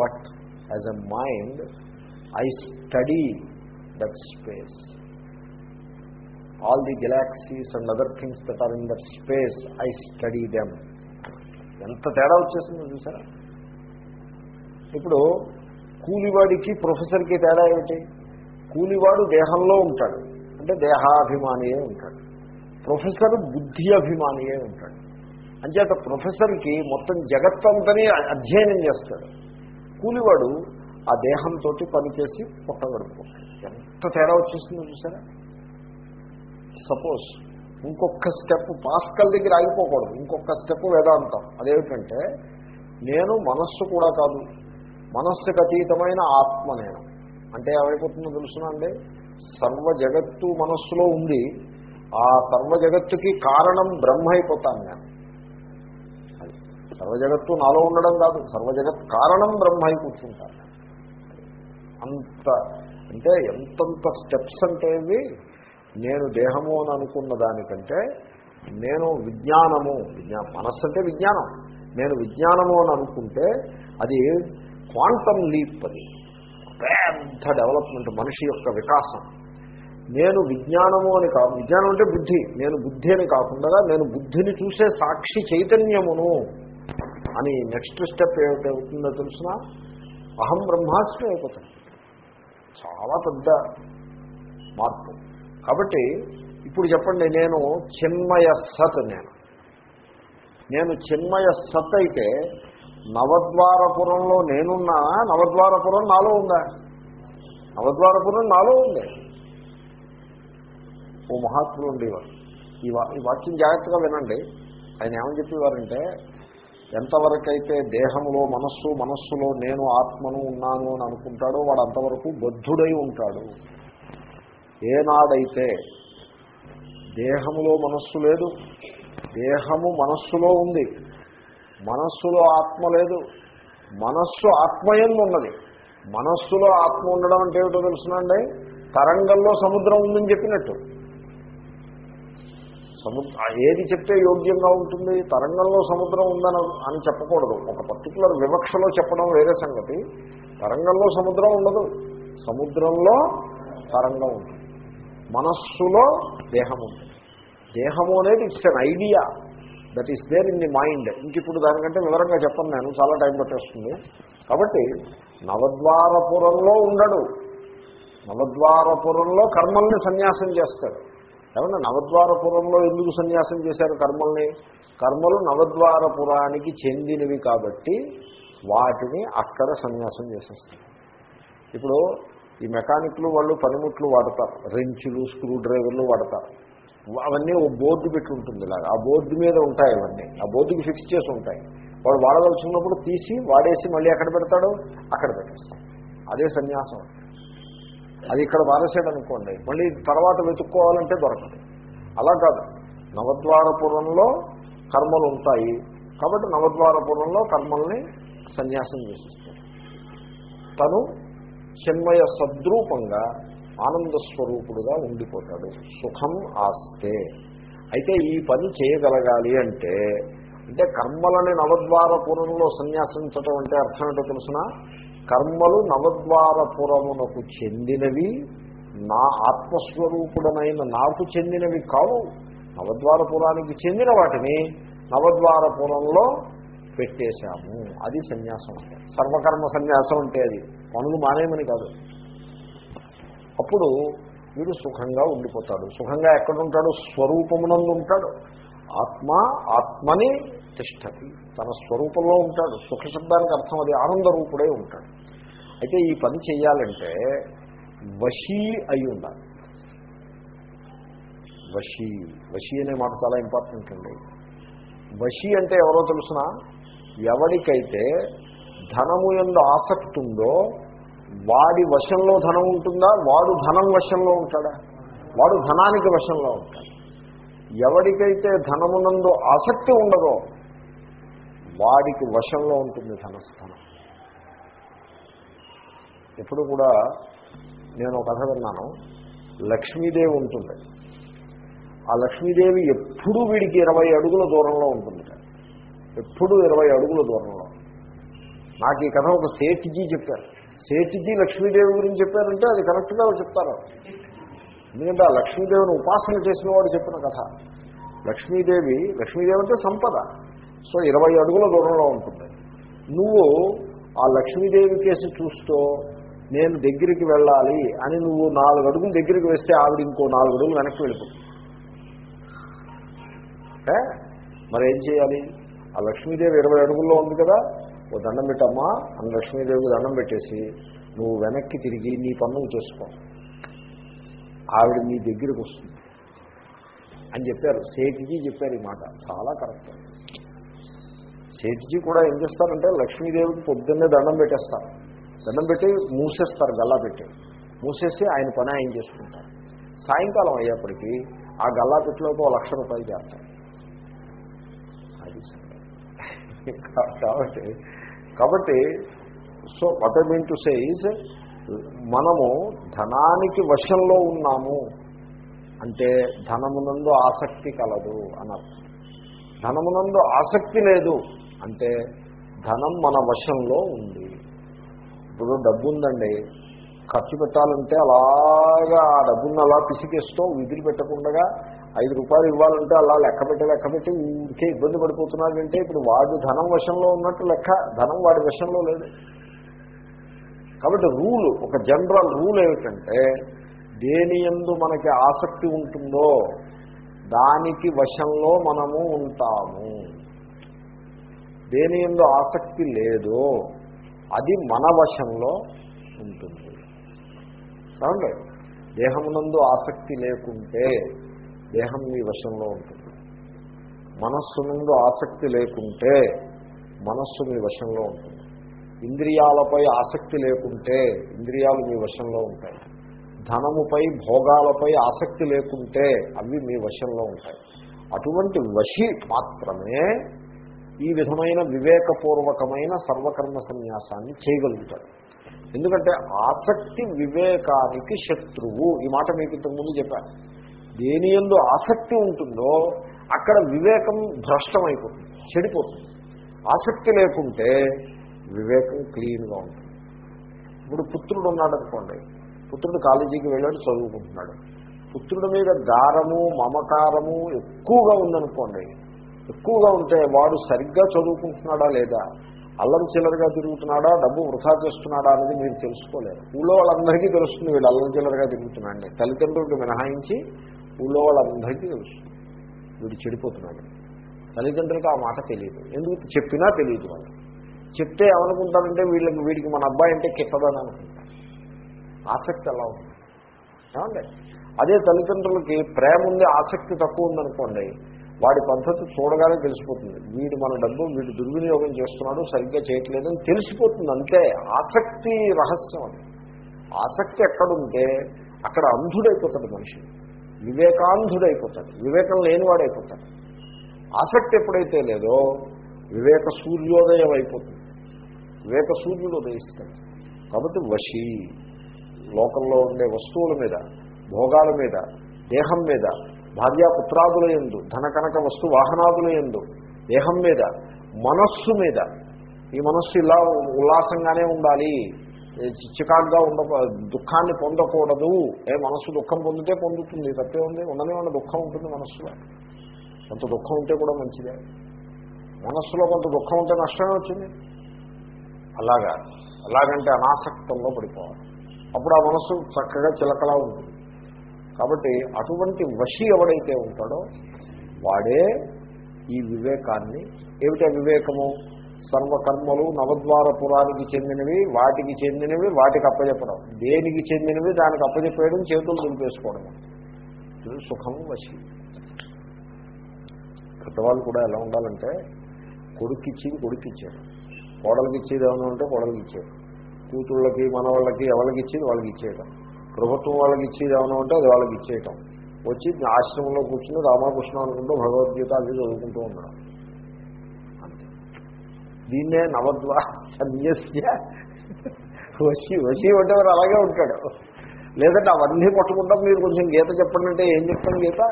but as a mind I study that space all the galaxies and other things that are in that space I study them ఎంత తేడా వచ్చేసిందో చూసారా? ఇప్పుడు కూలివాడికి ప్రొఫెసర్కి తేడా ఏమిటి? కూలివాడు దేహంలో ఉంటాడు. అంటే దేహాభిమానియే ఉంటాడు. ప్రొఫెసర్ బుద్ధి అభిమానియే ఉంటాడు. అంచేత ప్రొఫెసర్కి మొత్తం జగత్తంతనే అధ్యయనం చేస్తాడు. కూలివాడు ఆ దేహంతో పనిచేసి పొట్టగడుపుకుంటాడు. ఎంత తేడా వచ్చేస్తుందో చూసారా? సపోజ్ ఇంకొక స్టెప్ పాస్కల్ దగ్గర ఆగిపోకూడదు. ఇంకొక స్టెప్ వేదాంతం. అదేమిటంటే నేను మనస్సు కూడా కాదు. మనస్సుకు అతీతమైన ఆత్మ నేను. అంటే ఏమైపోతుందో తెలుసునండి సర్వ జగత్తు మనస్సులో ఉంది. ఆ సర్వ జగత్తుకి కారణం బ్రహ్మ అయిపోతాను నేను. అది సర్వ జగత్తు నాలో ఉండడం కాదు సర్వ జగత్ కారణం బ్రహ్మ అయి కూర్చుంటాను అంత అంటే ఎంతంత స్టెప్స్ అంటే ఇవి? నేను దేహము అని అనుకున్న దానికంటే నేను విజ్ఞానము విజ్ఞా మనస్సు అంటే విజ్ఞానం. నేను విజ్ఞానము అని అనుకుంటే అది క్వాంటమ్ లీప్ అది. పెద్ద డెవలప్మెంట్ మనిషి యొక్క వికాసం. నేను విజ్ఞానము అని కా విజ్ఞానం అంటే బుద్ధి. నేను బుద్ధి అని కాకుండా నేను బుద్ధిని చూసే సాక్షి చైతన్యమును అని నెక్స్ట్ స్టెప్ ఏమిటవుతుందో తెలిసిన? అహం బ్రహ్మాస్మి అయిపోతాను చాలా పెద్ద మార్పు. కాబట్టి ఇప్పుడు చెప్పండి నేను చిన్మయ సత్ నేను. నేను చిన్మయ సత్ అయితే నవద్వారపురంలో నేనున్నా నవద్వారపురం నాలో ఉందా? నవద్వారపురం నాలో ఉంది. ఓ మహాత్ములు ఉండేవారు. ఈ వా ఈ వాక్యం జాగ్రత్తగా వినండి. ఆయన ఏమని చెప్పేవారంటే ఎంతవరకైతే దేహంలో మనస్సు మనస్సులో నేను ఆత్మను ఉన్నాను అని అనుకుంటాడో వాడు అంతవరకు బద్ధుడై ఉంటాడు. ఏనాడైతే దేహములో మనస్సు లేదు దేహము మనస్సులో ఉంది మనస్సులో ఆత్మ లేదు. మనస్సు ఆత్మయంలో ఉన్నది. మనస్సులో ఆత్మ ఉండడం అంటే ఏమిటో తెలుసునండి తరంగంలో సముద్రం ఉందని చెప్పినట్టు. సముద్ర ఏది చెప్తే యోగ్యంగా ఉంటుంది? తరంగంలో సముద్రం ఉందని అని చెప్పకూడదు. ఒక పర్టికులర్ వివక్షలో చెప్పడం వేరే సంగతి. తరంగంలో సముద్రం ఉండదు. సముద్రంలో తరంగం ఉంటుంది. మనస్సులో దేహం ఉంటుంది. దేహము అనేది it's an idea that is there in the mind ఇంక ఇప్పుడు దానికంటే వివరంగా చెప్పను నేను చాలా టైం పట్టేస్తుంది. కాబట్టి నవద్వారపురంలో ఉండడు. నవద్వారపురంలో కర్మల్ని సన్యాసం చేస్తాడు. ఏమన్నా నవద్వారపురంలో ఎందుకు సన్యాసం చేశారు కర్మల్ని? కర్మలు నవద్వారపురానికి చెందినవి కాబట్టి వాటిని అక్కడ సన్యాసం చేసేస్తారు. ఇప్పుడు ఈ మెకానిక్లు వాళ్ళు పనిముట్లు వాడతారు. రెంచులు స్క్రూ డ్రైవర్లు వాడతారు. అవన్నీ ఓ బోర్డు పెట్టి ఉంటుంది ఆ బోర్డు మీద ఉంటాయి అవన్నీ. ఆ బోర్డుకి ఫిక్స్ చేసి ఉంటాయి. వాడు వాడవలసినప్పుడు తీసి వాడేసి మళ్ళీ ఎక్కడ పెడతాడు? అక్కడ పెట్టేస్తాడు. అదే సన్యాసం. అది ఇక్కడ వారసాడు అనుకోండి మళ్ళీ తర్వాత వెతుక్కోవాలంటే దొరకదు. అలా కాదు. నవద్వారపురంలో కర్మలు ఉంటాయి. కాబట్టి నవద్వారపురంలో కర్మల్ని సన్యాసం చేసిస్తాడు. తను చిన్మయ సద్రూపంగా ఆనంద స్వరూపుడుగా ఉండిపోతాడు. సుఖం ఆస్తే. అయితే ఈ పని చేయగలగాలి అంటే అంటే కర్మలని నవద్వారపురంలో సన్యాసించటం అంటే అర్థం ఏంటో తెలుసిన? కర్మలు నవద్వారపురమునకు చెందినవి నా ఆత్మస్వరూపుడనైన నాకు చెందినవి కావు. నవద్వారపురానికి చెందిన వాటిని నవద్వారపురంలో పెట్టేశాము. అది సన్యాసం అంటే. సర్వకర్మ సన్యాసం అంటే అది. పనులు మానేమని కాదు. అప్పుడు వీడు సుఖంగా ఉండిపోతాడు. సుఖంగా ఎక్కడుంటాడు? స్వరూపమునందు ఉంటాడు. ఆత్మ ఆత్మని తిష్టతి. తన స్వరూపంలో ఉంటాడు. సుఖశబ్దానికి అర్థం అది. ఆనందరూపుడే ఉంటాడు. అయితే ఈ పని చేయాలంటే వశీ అయి ఉండాలి. వశీ. వశీ అనే మాట చాలా ఇంపార్టెంట్ అండి. వశీ అంటే ఎవరో తెలుసిన? ఎవరికైతే ధనము ఎందు ఆసక్తి ఉందో వాడి వశంలో ధనం ఉంటుందా? వాడు ధనం వశంలో ఉంటాడా? వాడు ధనానికి వశంలో ఉంటాడు. ఎవరికైతే ధనమునందు ఆసక్తి ఉండదో వాడికి వశంలో ఉంటుంది ధనస్థానం ఎప్పుడు కూడా నేను కథ విన్నాను. లక్ష్మీదేవి ఉంటుంది. ఆ లక్ష్మీదేవి ఎప్పుడూ వీడికి ఇరవై అడుగుల దూరంలో ఉంటుంది ఎప్పుడూ ఇరవై అడుగుల దూరంలో. నాకు ఈ కథ ఒక సేఫ్జీ చెప్పారు. సేటికి లక్ష్మీదేవి గురించి చెప్పారంటే అది కరెక్ట్గా చెప్తారు. ఎందుకంటే ఆ లక్ష్మీదేవిని ఉపాసన చేసిన వాడు చెప్పిన కథ. లక్ష్మీదేవి లక్ష్మీదేవి అంటే సంపద. సో ఇరవై అడుగుల దూరంలో ఉంటుంది. నువ్వు ఆ లక్ష్మీదేవి కేసు చూస్తూ నేను దగ్గరికి వెళ్ళాలి అని నువ్వు నాలుగు అడుగులు దగ్గరికి వేస్తే ఆవిడ ఇంకో నాలుగు అడుగులు వెనక్కి వెళ్ళిపోతుంది. మరి ఏం చేయాలి? ఆ లక్ష్మీదేవి ఇరవై అడుగుల్లో ఉంది కదా. ఓ దండం పెట్టమ్మా అని లక్ష్మీదేవికి దండం పెట్టేసి నువ్వు వెనక్కి తిరిగి నీ పన్నులు చేసుకో. ఆవిడ నీ దగ్గరికి వస్తుంది. అని చెప్పారు. సేతిజీ చెప్పారు ఈ మాట. చాలా కరెక్ట్. సేతిజీ కూడా ఏం చేస్తారంటే లక్ష్మీదేవికి పొద్దున్నే దండం పెట్టేస్తారు. దండం పెట్టి మూసేస్తారు గల్లా పెట్టి. మూసేసి ఆయన పని ఆయన చేసుకుంటారు. సాయంకాలం అయ్యేప్పటికీ ఆ గల్లా పెట్టిలోకి ఒక లక్ష రూపాయలు చేస్తారు అది సంగతి. కాబట్టి కాబట్టి so what I mean to say is మనము ధనానికి వశంలో ఉన్నాము అంటే ధనమునందు ఆసక్తి కలదు అన్నారు. ధనమునందు ఆసక్తి లేదు అంటే ధనం మన వశంలో ఉంది. ఇప్పుడు డబ్బు ఉందండి ఖర్చు పెట్టాలంటే అలాగా ఆ డబ్బును అలా పిసికేస్తూ విధులు పెట్టకుండా ఐదు రూపాయలు ఇవ్వాలంటే అలా లెక్క పెట్టి లెక్క పెట్టి ఇంకే ఇబ్బంది పడిపోతున్నాడంటే ఇప్పుడు వాడు ధనం వశంలో ఉన్నట్టు లెక్క ధనం వాడి వశంలో లేదు. కాబట్టి రూలు ఒక జనరల్ రూల్ ఏమిటంటే దేని ఎందు మనకి ఆసక్తి ఉంటుందో దానికి వశంలో మనము ఉంటాము. దేని ఎందు ఆసక్తి లేదో అది మన వశంలో ఉంటుంది. సరే దేహమునందు ఆసక్తి లేకుంటే దేహం మీ వశంలో ఉంటుంది. మనస్సు నుండి ఆసక్తి లేకుంటే మనస్సు మీ వశంలో ఉంటుంది. ఇంద్రియాలపై ఆసక్తి లేకుంటే ఇంద్రియాలు మీ వశంలో ఉంటాయి. ధనముపై భోగాలపై ఆసక్తి లేకుంటే అవి మీ వశంలో ఉంటాయి. అటువంటి వశి మాత్రమే ఈ విధమైన వివేకపూర్వకమైన సర్వకర్మ సన్యాసాన్ని చేయగలుగుతాడు. ఎందుకంటే ఆసక్తి వివేకానికి శత్రువు. ఈ మాట మీకు ఇంతకుముందు చెప్పాను దేని ఎందు ఆసక్తి ఉంటుందో అక్కడ వివేకం భ్రష్టమైపోతుంది చెడిపోతుంది. ఆసక్తి లేకుంటే వివేకం క్లీన్గా ఉంటుంది. ఇప్పుడు పుత్రుడు ఉన్నాడు అనుకోండి పుత్రుడు కాలేజీకి వెళ్ళాడు చదువుకుంటున్నాడు. పుత్రుడి మీద దారము మమకారము ఎక్కువగా ఉందనుకోండి ఎక్కువగా ఉంటే వాడు సరిగ్గా చదువుకుంటున్నాడా లేదా అల్లరి చిల్లరగా తిరుగుతున్నాడా డబ్బు వృధా చేస్తున్నాడా అనేది మీరు తెలుసుకోలేరు. ఊళ్ళో వాళ్ళందరికీ తెలుస్తుంది వీళ్ళు అల్లరి చిల్లరగా తిరుగుతున్నాండి తల్లిదండ్రులకు మినహాయించి ఊళ్ళో వాళ్ళందరికీ తెలుసు. వీడు చెడిపోతున్నాడు. తల్లిదండ్రులకు ఆ మాట తెలియదు. ఎందుకు చెప్పినా తెలియదు వాళ్ళు చెప్తే ఏమనుకుంటారంటే వీళ్ళకి వీడికి మన అబ్బాయి అంటే కిట్టదని అనుకుంటారు. ఆసక్తి ఎలా ఉంది. ఏమండి? అదే తల్లిదండ్రులకి ప్రేమ ఉంది ఆసక్తి తక్కువ ఉందనుకోండి వాడి పద్ధతి చూడగానే తెలిసిపోతుంది. వీడు మన డబ్బు వీడు దుర్వినియోగం చేస్తున్నాడు సరిగ్గా చేయట్లేదని తెలిసిపోతుంది అంతే. ఆసక్తి రహస్యం అది. ఆసక్తి ఎక్కడుంటే అక్కడ అంధుడైపోతాడు మనిషి. వివేకాంధుడైపోతాడు. వివేకం లేనివాడైపోతాడు. ఆసక్తి ఎప్పుడైతే లేదో వివేక సూర్యోదయం అయిపోతుంది వివేక సూర్యుడు ఉదయిస్తాడు. కాబట్టి వశీ లోకంలో ఉండే వస్తువుల మీద భోగాల మీద దేహం మీద భార్యాపుత్రాదుల ఎందు ధన కనక వస్తు వాహనాదుల ఎందు దేహం మీద మనస్సు మీద ఈ మనస్సు ఇలా ఉల్లాసంగానే ఉండాలి. చికాగ్గా ఉండ దుఃఖాన్ని పొందకూడదు. ఏ మనస్సు దుఃఖం పొందితే పొందుతుంది. తప్పే ఉంది. ఉండనే ఉన్న దుఃఖం ఉంటుంది మనస్సులో. కొంత దుఃఖం ఉంటే కూడా మంచిదే. మనస్సులో కొంత దుఃఖం ఉంటే నష్టమే వచ్చింది. అలాగా. అలాగంటే అనాసక్తంలో పడిపోవాలి. అప్పుడు ఆ మనస్సు చక్కగా చిలకలా ఉంటుంది. కాబట్టి అటువంటి వశి ఎవడైతే ఉంటాడో వాడే ఈ వివేకాన్ని. ఏమిటా వివేకము? సర్వకర్మలు నవద్వారపురానికి చెందినవి వాటికి చెందినవి వాటికి అప్పజెప్పడం. దేనికి చెందినవి దానికి అప్పజెప్పేయడం చేతులు దింపేసుకోవడం ఇది సుఖము వశి. పెద్దవాళ్ళు కూడా ఎలా ఉండాలంటే కొడుకిచ్చింది కొడుకిచ్చారు. కొడుకు ఇచ్చేది ఏమైనా ఉంటే కోడలకి ఇచ్చారు కూతుళ్ళకి మనవాళ్ళకి ఎవరికి ఇచ్చేది వాళ్ళకి ఇచ్చేయటం ప్రభుత్వం వాళ్ళకి ఇచ్చేది ఏమైనా ఉంటే అది వాళ్ళకి ఇచ్చేయటం వచ్చి ఆశ్రమంలో కూర్చుని రామకృష్ణ అనుకుంటూ భగవద్గీత అది చదువుకుంటూ ఉన్నాడు. దీన్నే నవద్వా సన్యస్య వశి వశి అంటే అలాగే ఉంటాడు. లేదంటే అవన్నీ పట్టుకుంటాం మీరు కొంచెం గీత చెప్పండి అంటే ఏం చెప్తాం గీత?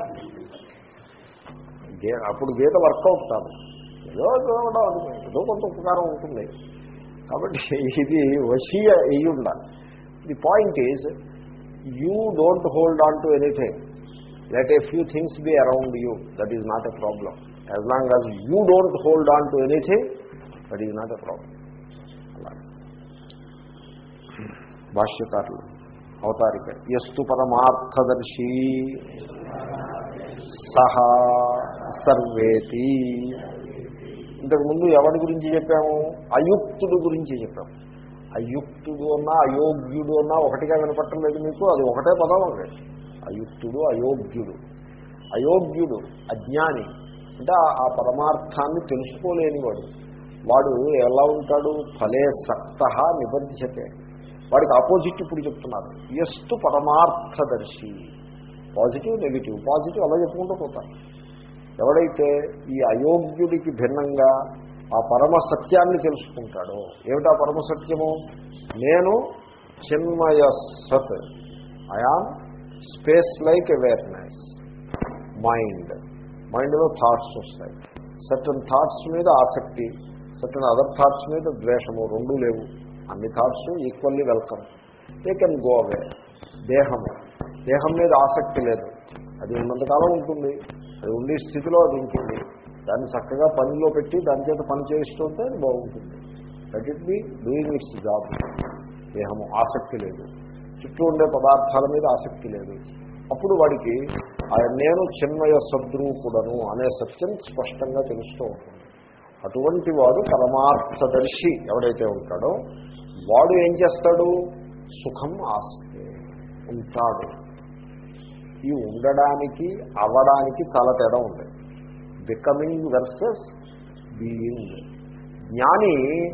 అప్పుడు గీత వర్కౌట్ కాదు. ఏదో చదవడం అది ఏదో కొంత ఉపకారం ఉంటుంది. కాబట్టి ఇది వశీయ అయ్యి ఉండాలి. The point is you don't hold on to anything let a few things be around you that is not a problem as long as you don't hold on to anything that is not a problem అలా భాష్యకారులు అవతారిక ఎస్తు పరమార్థదర్శి సహా సర్వేతి. ఇంతకుముందు ఎవరి గురించి చెప్పాము? అయుక్తుడు గురించి చెప్పాము అయుక్తుడు అన్నా అయోగ్యుడు అన్నా ఒకటిగా వినపట్టం లేదు మీకు అది ఒకటే పదం అండి. అయుక్తుడు అయోగ్యుడు. అయోగ్యుడు అజ్ఞాని. అంటే ఆ పరమార్థాన్ని తెలుసుకోలేనివాడు. వాడు ఎలా ఉంటాడు? ఫలే సక్త నిబధ్యతే. వాడికి ఆపోజిట్ ఇప్పుడు చెప్తున్నారు. ఎస్తు పరమార్థదర్శి. Positive negative. పాజిటివ్ అలా చెప్పుకుంటూ పోతారు. ఎవడైతే ఈ అయోగ్యుడికి భిన్నంగా ఆ పరమ సత్యాన్ని తెలుసుకుంటాడో ఏమిటా పరమ సత్యము? నేను చిన్మయ సత్. I am space like awareness mind మైండ్లో థాట్స్ వస్తాయి. సర్టన్ థాట్స్ మీద ఆసక్తి. సర్టన్ అదర్ థాట్స్ మీద ద్వేషము రెండూ లేవు. అన్ని thoughts equally welcome they can go away దేహము. దేహం మీద ఆసక్తి లేదు. అది ఉన్నంతకాలం ఉంటుంది. అది ఉండే స్థితిలో అది ఉంటుంది. దాన్ని చక్కగా పనిలో పెట్టి దాని చేత పని చేయిస్తుంటే అది బాగుంటుంది. That it be doing its job దేహము ఆసక్తి లేదు. చుట్టూ ఉండే పదార్థాల మీద ఆసక్తి లేదు. అప్పుడు వాడికి నేను చిన్మయ సద్రూపుడను అనే సత్యం స్పష్టంగా తెలుస్తూ ఉంటుంది. అటువంటి వాడు పరమార్థదర్శి ఎవడైతే ఉంటాడో వాడు ఏం చేస్తాడు? సుఖం ఆస్తే ఉంటాడు. ఈ ఉండడానికి అవడానికి చాలా తేడా ఉంది. Becoming versus being. జ్ఞాని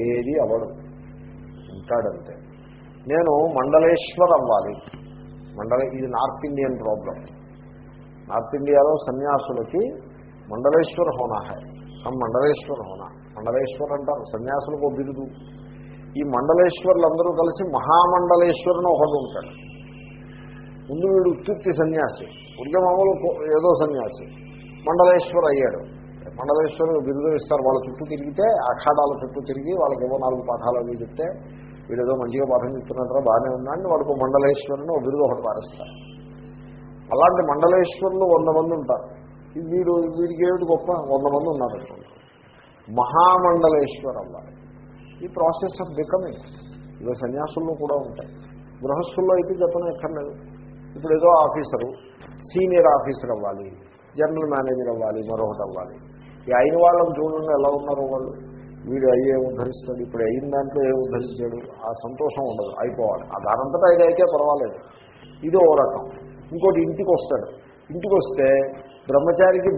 ఏది అవడు ఉంటాడంతే. నేను మండలేశ్వర్ అవ్వాలి. మండల ఇది నార్త్ ఇండియన్ ప్రాబ్లం. నార్త్ ఇండియాలో సన్యాసులకి మండలేశ్వర్ హోనా హై. హమ్ మండలేశ్వర హోనా మండలేశ్వర్ అంటారు సన్యాసులకు బిరుదు ఈ మండలేశ్వర్లందరూ కలిసి మహామండలేశ్వరుని ఒకడు ఉంటాడు. ముందు వీడు ఉత్తుత్తి సన్యాసి ఉద్య మామూలు ఏదో సన్యాసి. మండలేశ్వర్ అయ్యాడు. మండలేశ్వరు బిరుదు ఇస్తారు వాళ్ళ చుట్టూ తిరిగితే అఖాడాల చుట్టూ తిరిగి వాళ్ళకి ఏవో నాలుగు పాఠాలు అవి చెప్తే వీడు ఏదో మంచిగా పాఠం చెప్తున్నారా బాగానే ఉందని వాళ్ళకు మండలేశ్వరుని ఒక బిరుదు ఒకటి పారిస్తారు అలాంటి మండలేశ్వరులు వంద మంది ఉంటారు. వీడు వీడికి ఏమిటి గొప్ప? వంద మంది ఉన్నారు. మహామండలేశ్వర అవ్వాలి ఈ ప్రాసెస్ ఆఫ్ బికమింగ్. ఇదో సన్యాసుల్లో కూడా ఉంటాయి. గృహస్థుల్లో అయితే చెప్పడం ఎక్కర్లేదు. ఇప్పుడు ఏదో ఆఫీసరు సీనియర్ ఆఫీసర్ అవ్వాలి జనరల్ మేనేజర్ అవ్వాలి మరొకటి అవ్వాలి. ఈ అయిన వాళ్ళని చూడండి ఎలా ఉన్నారో వాళ్ళు. వీడు అయ్యే ఉద్ధరిస్తాడు ఇప్పుడు అయిన దాంట్లో ఏ ఉద్ధరించాడు ఆ సంతోషం ఉండదు అయిపోవాలి. ఆ దానంతటా ఇది అయితే పర్వాలేదు. ఇది ఓ రకం. ఇంకోటి ఇంటికి వస్తాడు ఇంటికి వస్తే బ్రహ్మచారికి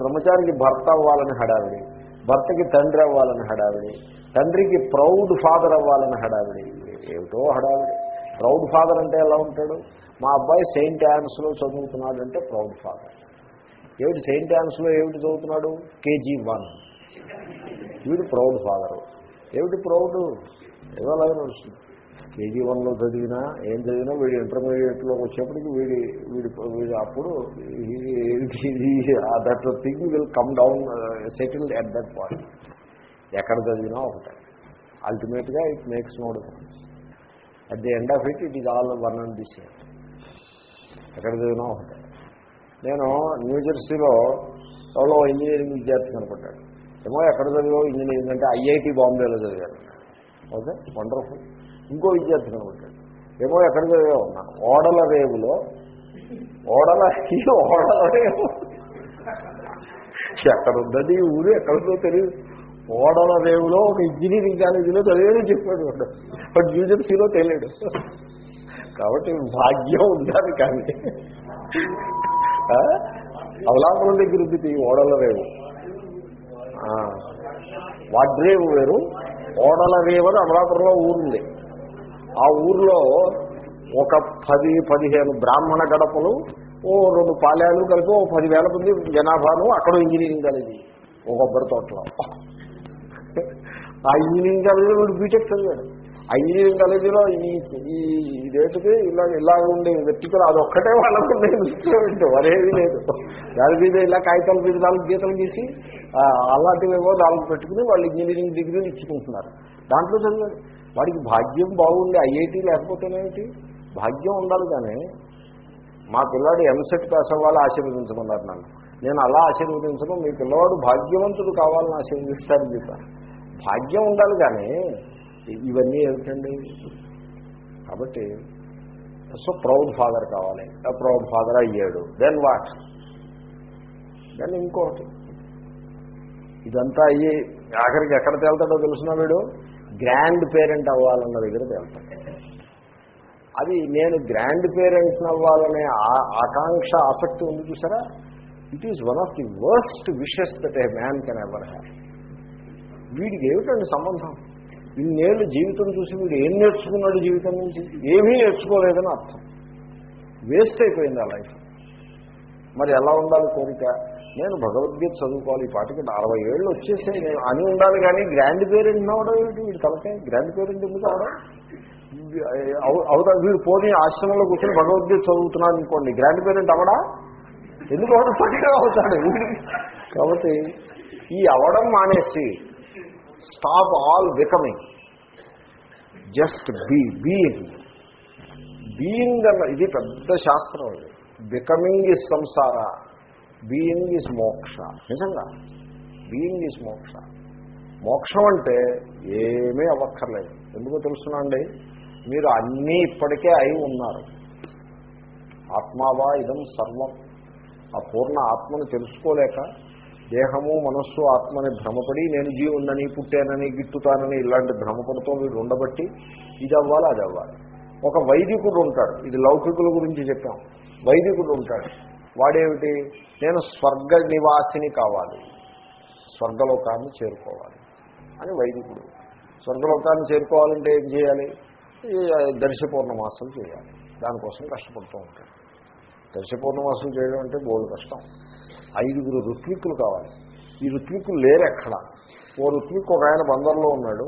బ్రహ్మచారికి భర్త అవ్వాలని హడావిడి భర్తకి తండ్రి అవ్వాలని హడావిడి తండ్రికి ప్రౌడ్ ఫాదర్ అవ్వాలని హడావిడి. ఏమిటో హడావిడి. ప్రౌడ్ ఫాదర్ అంటే ఎలా ఉంటాడు? మా అబ్బాయి సెయింట్ యాన్స్లో చదువుతున్నాడు అంటే ప్రౌడ్ ఫాదర్. ఏమిటి సెయింట్ యాన్స్లో ఏమిటి చదువుతున్నాడు? KG one. వీడు ప్రౌడ్ ఫాదరు. ఏమిటి ప్రౌడ్? ఏదో అలాగే నడుస్తుంది. కేజీ వన్లో చదివినా ఏం చదివినా వీడి ఇంటర్మీడియట్లోకి వచ్చేప్పటికి వీడి వీడి వీడి అప్పుడు that thing will come down settled at that point ఎక్కడ చదివినా ఒకటే. అల్టిమేట్గా it makes no difference at the end of it it is all one and this ఎక్కడ చదివినా ఒకటే. నేను న్యూజెర్సీలో ఎవరో ఇంజనీరింగ్ విద్యార్థి కనపడ్డాడు. ఏమో ఎక్కడ చదివావు? ఇంజనీరింగ్ అంటే ఐఐటి బాంబేలో చదివాను ఓకే? వండర్ఫుల్ ఇంకో విద్యార్థి కనబడ్డాడు ఏమో ఎక్కడ చదివావు ఉన్నాను ఓడల రేవులో ఓడల ఓడల రేవు. ఎక్కడ ఉందని ఊరు? ఎక్కడుందో తెలియదు ఓడల రేవులో ఒక ఇంజనీరింగ్ కాలేజీలో చదివేది చెప్పాడు బట్ యూజెన్సీలో తెలియడు కాబట్టి భాగ్యం ఉండాలి కానీ. అవలాపురం దగ్గర ఉంది ఈ ఓడల రేవు. వాడ్రేవు వేరు ఓడల రేవని అమలాపురంలో ఊరుంది ఆ ఊర్లో ఒక పది పదిహేను బ్రాహ్మణ గడపలు ఓ రెండు పాలెలు కలిపి ఓ పదివేల మంది జనాభాను అక్కడ ఇంజనీరింగ్ కాలేజీ ఓ కొబ్బరి తోటలో. ఆ ఇంజనీరింగ్ కాలేజీలో వీడు బీటెక్ చదివాడు. ఆ ఇంజనీరింగ్ కాలేజీలో ఈ ఈ రేటుకి ఇలా ఇలా ఉండే వ్యక్తికలు అది వాళ్ళకు ఉండే ఇన్స్ట్రుమెంట్ లేదు. దాని మీద ఇలా కాగితాల మీద నాలుగు గీతలు గీసి అలాంటివి అలాంటివేవో నాలుగు పెట్టుకుని వాళ్ళు ఇంజనీరింగ్ డిగ్రీలు ఇచ్చుకుంటున్నారు. దాంట్లో చదివాడు. వాడికి భాగ్యం బాగుంది ఐఐటి లేకపోతేనేమిటి? భాగ్యం ఉండాలి కానీ మా పిల్లాడు ఎంసెట్ పాస్ అవ్వాలి ఆశీర్వదించమన్నారు నన్ను. నేను అలా ఆశీర్వదించను మీ పిల్లవాడు భాగ్యవంతుడు కావాలని ఆశీర్వదిస్తాను చెప్పాను భాగ్యం ఉండాలి కానీ ఇవన్నీ ఏమిటండి? కాబట్టి సో ప్రౌడ్ ఫాదర్ కావాలి. ప్రౌడ్ ఫాదర్ అయ్యాడు. దెన్ వాట్ దెన్ ఇంకోటి. ఇదంతా అయ్యి ఆఖరికి ఎక్కడ తేల్తాడో తెలుసిన వీడు? గ్రాండ్ పేరెంట్ అవ్వాలన్న దగ్గర వెళ్తాం అది నేను గ్రాండ్ పేరెంట్ అవ్వాలనే ఆ- ఆకాంక్ష ఆసక్తి ఉంది చూసారా? It is one of the worst wishes that a man can ever have వీడికి ఏమిటండి సంబంధం? ఇన్నేళ్ళు జీవితం చూసి వీడు ఏం నేర్చుకున్నాడు జీవితం నుంచి? ఏమీ నేర్చుకోలేదని అర్థం. వేస్ట్ అయిపోయింది ఆ లైఫ్ మరి ఎలా ఉండాలి కోరిక? నేను భగవద్గీత చదువుకోవాలి ఈ పాటికి అరవై ఏళ్ళు వచ్చేసే నేను అని ఉండాలి కానీ గ్రాండ్ పేరెంట్ అవడం ఏమిటి వీడు తలకే గ్రాండ్ పేరెంట్ ఎందుకు అవడం అవుతా వీడు పోనీ ఆశ్రమంలో కూర్చొని భగవద్గీత చదువుతున్నాడు అనుకోండి గ్రాండ్ పేరెంట్ అవడా ఎందుకు అవడం చక్కగా అవుతాడు కాబట్టి ఈ అవడం మానేసి stop all becoming just be being being అన్న ఇది పెద్ద శాస్త్రం అది becoming is samsara being is moksha. నిజంగా. బీయింగ్ ఇస్ మోక్ష. మోక్షం అంటే ఏమీ అవ్వక్కర్లేదు. ఎందుకో తెలుసునండి మీరు అన్నీ ఇప్పటికే అయి ఉన్నారు. ఆత్మావా ఇదం సర్వం. ఆ పూర్ణ ఆత్మను తెలుసుకోలేక దేహము మనస్సు ఆత్మని భ్రమపడి నేను జీవుందని పుట్టానని గిట్టుతానని ఇలాంటి భ్రమపడుతూ వీడు ఉండబట్టి ఇది అవ్వాలి అది అవ్వాలి ఒక వైదికుడు ఉంటాడు. ఇది లౌకికుల గురించి చెప్పాం. వైదికుడు ఉంటాడు. వాడేమిటి? నేను స్వర్గ నివాసిని కావాలి. స్వర్గలోకాన్ని చేరుకోవాలి అని వైదికుడు. స్వర్గలోకాన్ని చేరుకోవాలంటే ఏం చేయాలి? ఈ దర్శ పూర్ణమాసం చేయాలి. దానికోసం కష్టపడుతూ ఉంటాడు. దర్శ పూర్ణమాసం చేయడం అంటే బోడు కష్టం. ఐదుగురు ఋత్విక్కులు కావాలి. ఈ ఋత్విక్కులు లేరు ఎక్కడ ఓ ఋత్విక్ ఒక ఆయన బందర్లో ఉన్నాడు.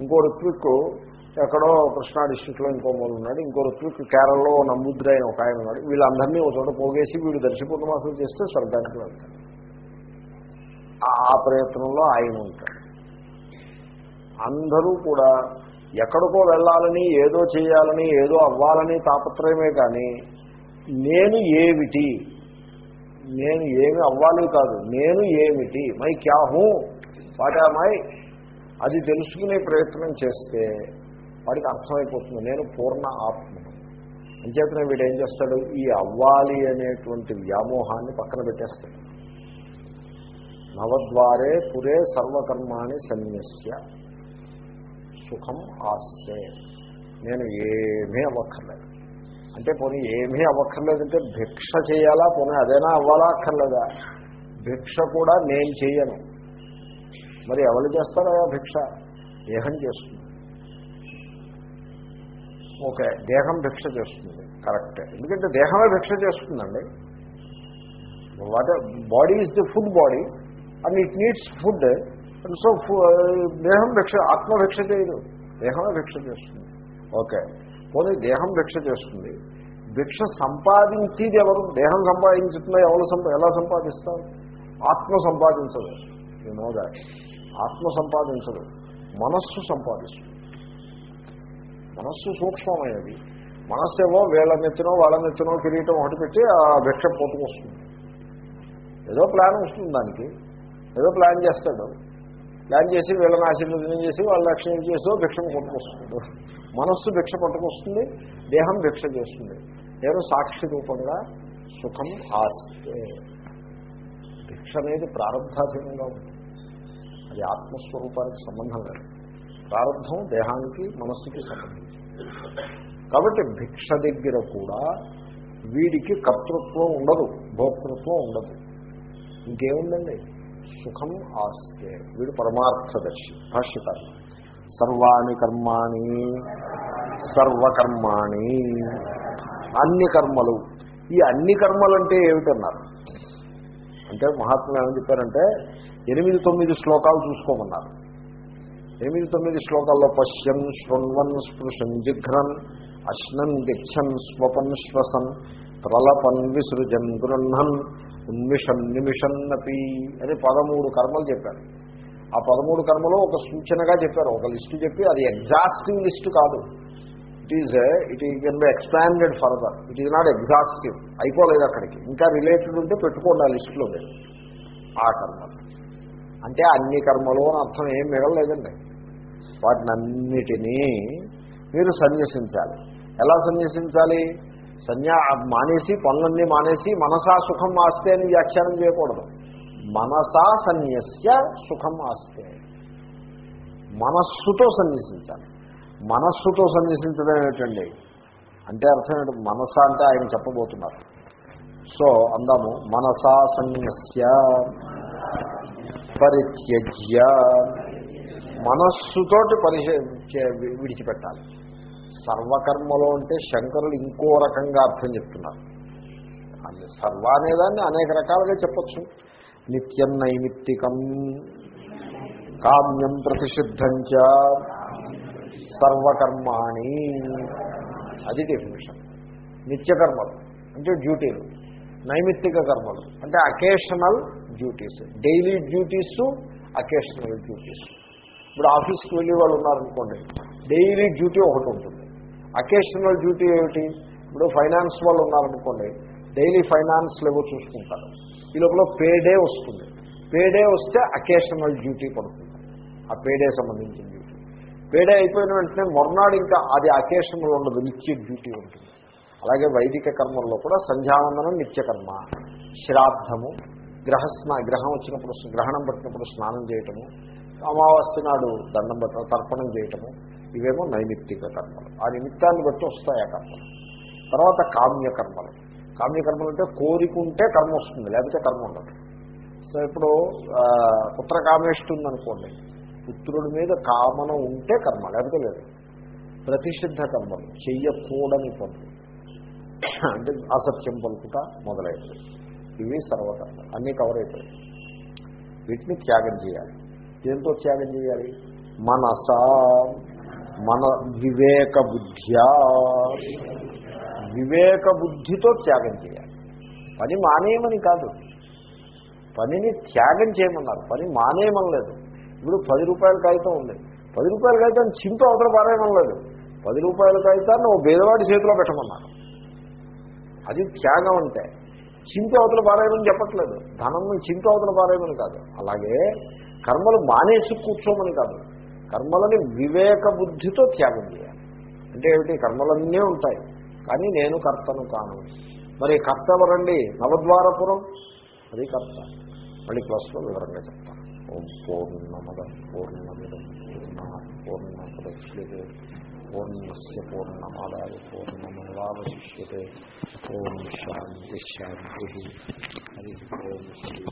ఇంకో ఋత్విక్ ఎక్కడో కృష్ణా డిస్టిక్లో ఇంకో మూలు ఉన్నాడు. ఇంకో ఋత్విక్ కేరళలో నమ్ముద్ర అయిన ఒక ఆయన ఉన్నాడు. వీళ్ళందరినీ ఒక చోట పోగేసి వీడు దర్శపూర్ణమాసం చేస్తే స్వర్గానికి వెళ్తాడు. ఆ- ప్రయత్నంలో ఆయన ఉంటాడు. అందరూ కూడా ఎక్కడికో వెళ్ళాలని ఏదో చేయాలని ఏదో అవ్వాలని తాపత్రయమే కానీ నేను ఏమిటి? నేను ఏమి అవ్వాలి కాదు. నేను ఏమిటి? మై క్యా వాటా మై అది తెలుసుకునే ప్రయత్నం చేస్తే వాడికి అర్థమైపోతుంది. నేను పూర్ణ ఆత్మ. అంచేతనే వీడు ఏం చేస్తాడు? ఈ అవ్వాలి అనేటువంటి వ్యామోహాన్ని పక్కన పెట్టేస్తాడు. నవద్వారే పురే సర్వకర్మాణి సన్యస్య. సుఖం ఆస్తే. నేను ఏమీ అవ్వక్కర్లేదు. అంటే పోనీ ఏమీ అవ్వక్కర్లేదంటే భిక్ష చేయాలా? పోనీ అదైనా అవ్వాలా అక్కర్లేదా? భిక్ష కూడా నేను చేయను. మరి ఎవరు చేస్తారా భిక్ష? దేహం చేస్తుంది. ఓకే దేహం భిక్ష చేస్తుంది. కరెక్ట్. ఎందుకంటే దేహమే భిక్ష చేస్తుందండి. What body is the food body and it needs food. And so దేహం భిక్ష ఆత్మ భిక్ష చేయదు. దేహమే భిక్ష చేస్తుంది. ఓకే. పోనీ దేహం భిక్ష చేస్తుంది. భిక్ష సంపాదించేది ఎవరు? దేహం సంపాదించుతున్నా ఎవరు సంపా ఎలా సంపాదిస్తారు? ఆత్మ సంపాదించదు. యు నో దాట్ ఆత్మ సంపాదించదు. మనస్సు సంపాదిస్తుంది. మనస్సు సూక్ష్మమైనది మనస్సు ఏమో వేళ నెత్తినో వాళ్ళ నెత్తినో కిరీటం ఒకటి పెట్టి ఆ భిక్ష పోతుకొస్తుంది ఏదో ప్లాన్ వస్తుంది దానికి. ఏదో ప్లాన్ చేస్తాడు. ప్లాన్ చేసి వీళ్ళని ఆశీర్వదనం చేసి వాళ్ళ లక్ష్యం చేసో భిక్షం పట్టుకొస్తుంది మనస్సు భిక్ష పట్టుకొస్తుంది దేహం భిక్ష చేస్తుంది. నేను సాక్షి రూపంగా సుఖం ఆస్తే భిక్ష అనేది ప్రారంభాధీనంగా ఉంటుంది. అది ఆత్మస్వరూపానికి సంబంధం లేదు. ప్రారంభం దేహానికి మనస్సుకి సంబంధించి. కాబట్టి భిక్ష దగ్గర కూడా వీడికి కర్తృత్వం ఉండదు భోక్తృత్వం ఉండదు. ఇంకేముందండి? సుఖం ఆస్తే. వీడు పరమార్థదర్శి భాష్యకారు సర్వాణి కర్మాణి సర్వకర్మాణి అన్ని కర్మలు. ఈ అన్ని కర్మలు అంటే ఏమిటన్నారు? అంటే మహాత్ములు ఏమని చెప్పారంటే ఎనిమిది తొమ్మిది శ్లోకాలు చూసుకోమన్నారు. ఎనిమిది తొమ్మిది శ్లోకాల్లో పశ్యన్ శృణ్వన్ స్పృశన్ జిఘ్రన్ అశ్నన్ గిచ్చన్ స్వపన్ శ్వసన్ ప్రలపన్ విసృజన్ గృహన్ ఉన్మిషన్ నిమిషన్నపి అని పదమూడు కర్మలు చెప్పారు. ఆ పదమూడు కర్మలు ఒక సూచనగా చెప్పారు. ఒక లిస్టు చెప్పి అది ఎగ్జాస్టివ్ లిస్టు కాదు. ఇట్ ఈజ్ ఇట్ ఈ can be expanded further it is not exhaustive అయిపోలేదు అక్కడికి. ఇంకా రిలేటెడ్ ఉంటే పెట్టుకోండి ఆ లిస్టులో మీరు ఆ కర్మలు. అంటే అన్ని కర్మలు అని అర్థం ఏం మిగలలేదండి. వాటిని అన్నిటినీ మీరు సన్యసించాలి. ఎలా సన్యసించాలి? సన్యా మానేసి పనులన్నీ మానేసి మనసా సుఖం ఆస్తే అని వ్యాఖ్యానం చేయకూడదు. మనసా సన్యస్య సుఖం ఆస్తే. మనస్సుతో సన్యసించాలి. మనస్సుతో సన్యసించడం ఏమిటండి? అంటే అర్థం ఏంటి? మనస అంటే ఆయన చెప్పబోతున్నారు. సో అందాము మనసా సన్యస్య పరిత్యజ్య. మనస్సుతోటి పరిచే విడిచిపెట్టాలి. సర్వకర్మలో అంటే శంకరులు ఇంకో రకంగా అర్థం చెప్తున్నారు. అది సర్వ అనేదాన్ని అనేక రకాలుగా చెప్పచ్చు. నిత్యం నైమిత్తికం కామ్యం ప్రతిషిద్ధంచ సర్వకర్మాణి. అది డెఫినేషన్ నిత్యకర్మలు అంటే డ్యూటీలు. నైమిత్తిక కర్మలు అంటే occasional duties daily duties occasional duties ఇప్పుడు ఆఫీస్కి వెళ్ళి వాళ్ళు ఉన్నారనుకోండి డైలీ డ్యూటీ ఒకటి ఉంటుంది. అకేషనల్ డ్యూటీ ఏమిటి? ఇప్పుడు ఫైనాన్స్ వాళ్ళు ఉన్నారనుకోండి డైలీ ఫైనాన్స్ లెవెల్ చూసుకుంటారు. ఈ లోపల పేడే వస్తుంది. పేడే వస్తే అకేషనల్ డ్యూటీ పడుతుంది. ఆ పేడే సంబంధించిన డ్యూటీ. పేడే అయిపోయిన వెంటనే మొర్నాడు ఇంకా అది అకేషనల్ ఉండదు నిత్య డ్యూటీ ఉంటుంది. అలాగే వైదిక కర్మల్లో కూడా సంధ్యావందనం నిత్యకర్మ. శ్రాద్ధము గ్రహస్నా గ్రహం వచ్చినప్పుడు గ్రహణం పట్టినప్పుడు స్నానం చేయటము అమావాస్య నాడు దండం పెట్టడం తర్పణం చేయటము ఇవేమో నైమిత్తిక కర్మలు. ఆ నిమిత్తాన్ని బట్టి వస్తాయి ఆ కర్మలు. తర్వాత కామ్యకర్మలు. కామ్యకర్మలు అంటే కోరికుంటే కర్మ వస్తుంది లేకపోతే కర్మ ఉండదు. సో ఇప్పుడు పుత్ర కామేష్టి ఉందనుకోండి పుత్రుడి మీద కామన ఉంటే కర్మ లేకపోతే లేదు. ప్రతిషిద్ధ కర్మలు చెయ్యకూడని పనులు. అంటే అసత్యం పలుకుట మొదలైనవి. ఇవి సర్వకర్మ అన్నీ కవర్ అయిపోయాయి. వీటిని త్యాగం చేయాలి. దేంతో త్యాగం చేయాలి? మనస. మన వివేక బుద్ధ్యా. వివేక బుద్ధితో త్యాగం చేయాలి. పని మానేయమని కాదు. పనిని త్యాగం చేయమన్నారు. పని మానేయమని లేదు. ఇప్పుడు పది రూపాయల కాగితం ఉంది. పది రూపాయల కాగితం చింత అవతల పారేయమని లేదు. పది రూపాయల కాగితాన్ని ఓ బేదవాడి చేతిలో పెట్టమన్నారు. అది త్యాగం అంటే. చింత అవతల పారేయమని చెప్పట్లేదు. ధనం చింత అవతల పారేయమని కాదు. అలాగే కర్మలు మానేసి కూర్చోమని కాదు. కర్మలని వివేక బుద్ధితో త్యాగం చేయాలి. అంటే ఏమిటి? కర్మలన్నీ ఉంటాయి. కానీ నేను కర్తను కాను. మరి కర్త ఎవరండి? నవద్వారపురం? అది కర్త. మళ్ళీ క్లాస్లో వివరంగా చెప్తాను. ఓం పూర్ణమద పూర్ణమిదం పూర్ణ పూర్ణ పూర్ణస్య పూర్ణమాదాయ పూర్ణమేవాశిష్యే ఓం శాంతి శాంతి హరి ఓం శ్రీ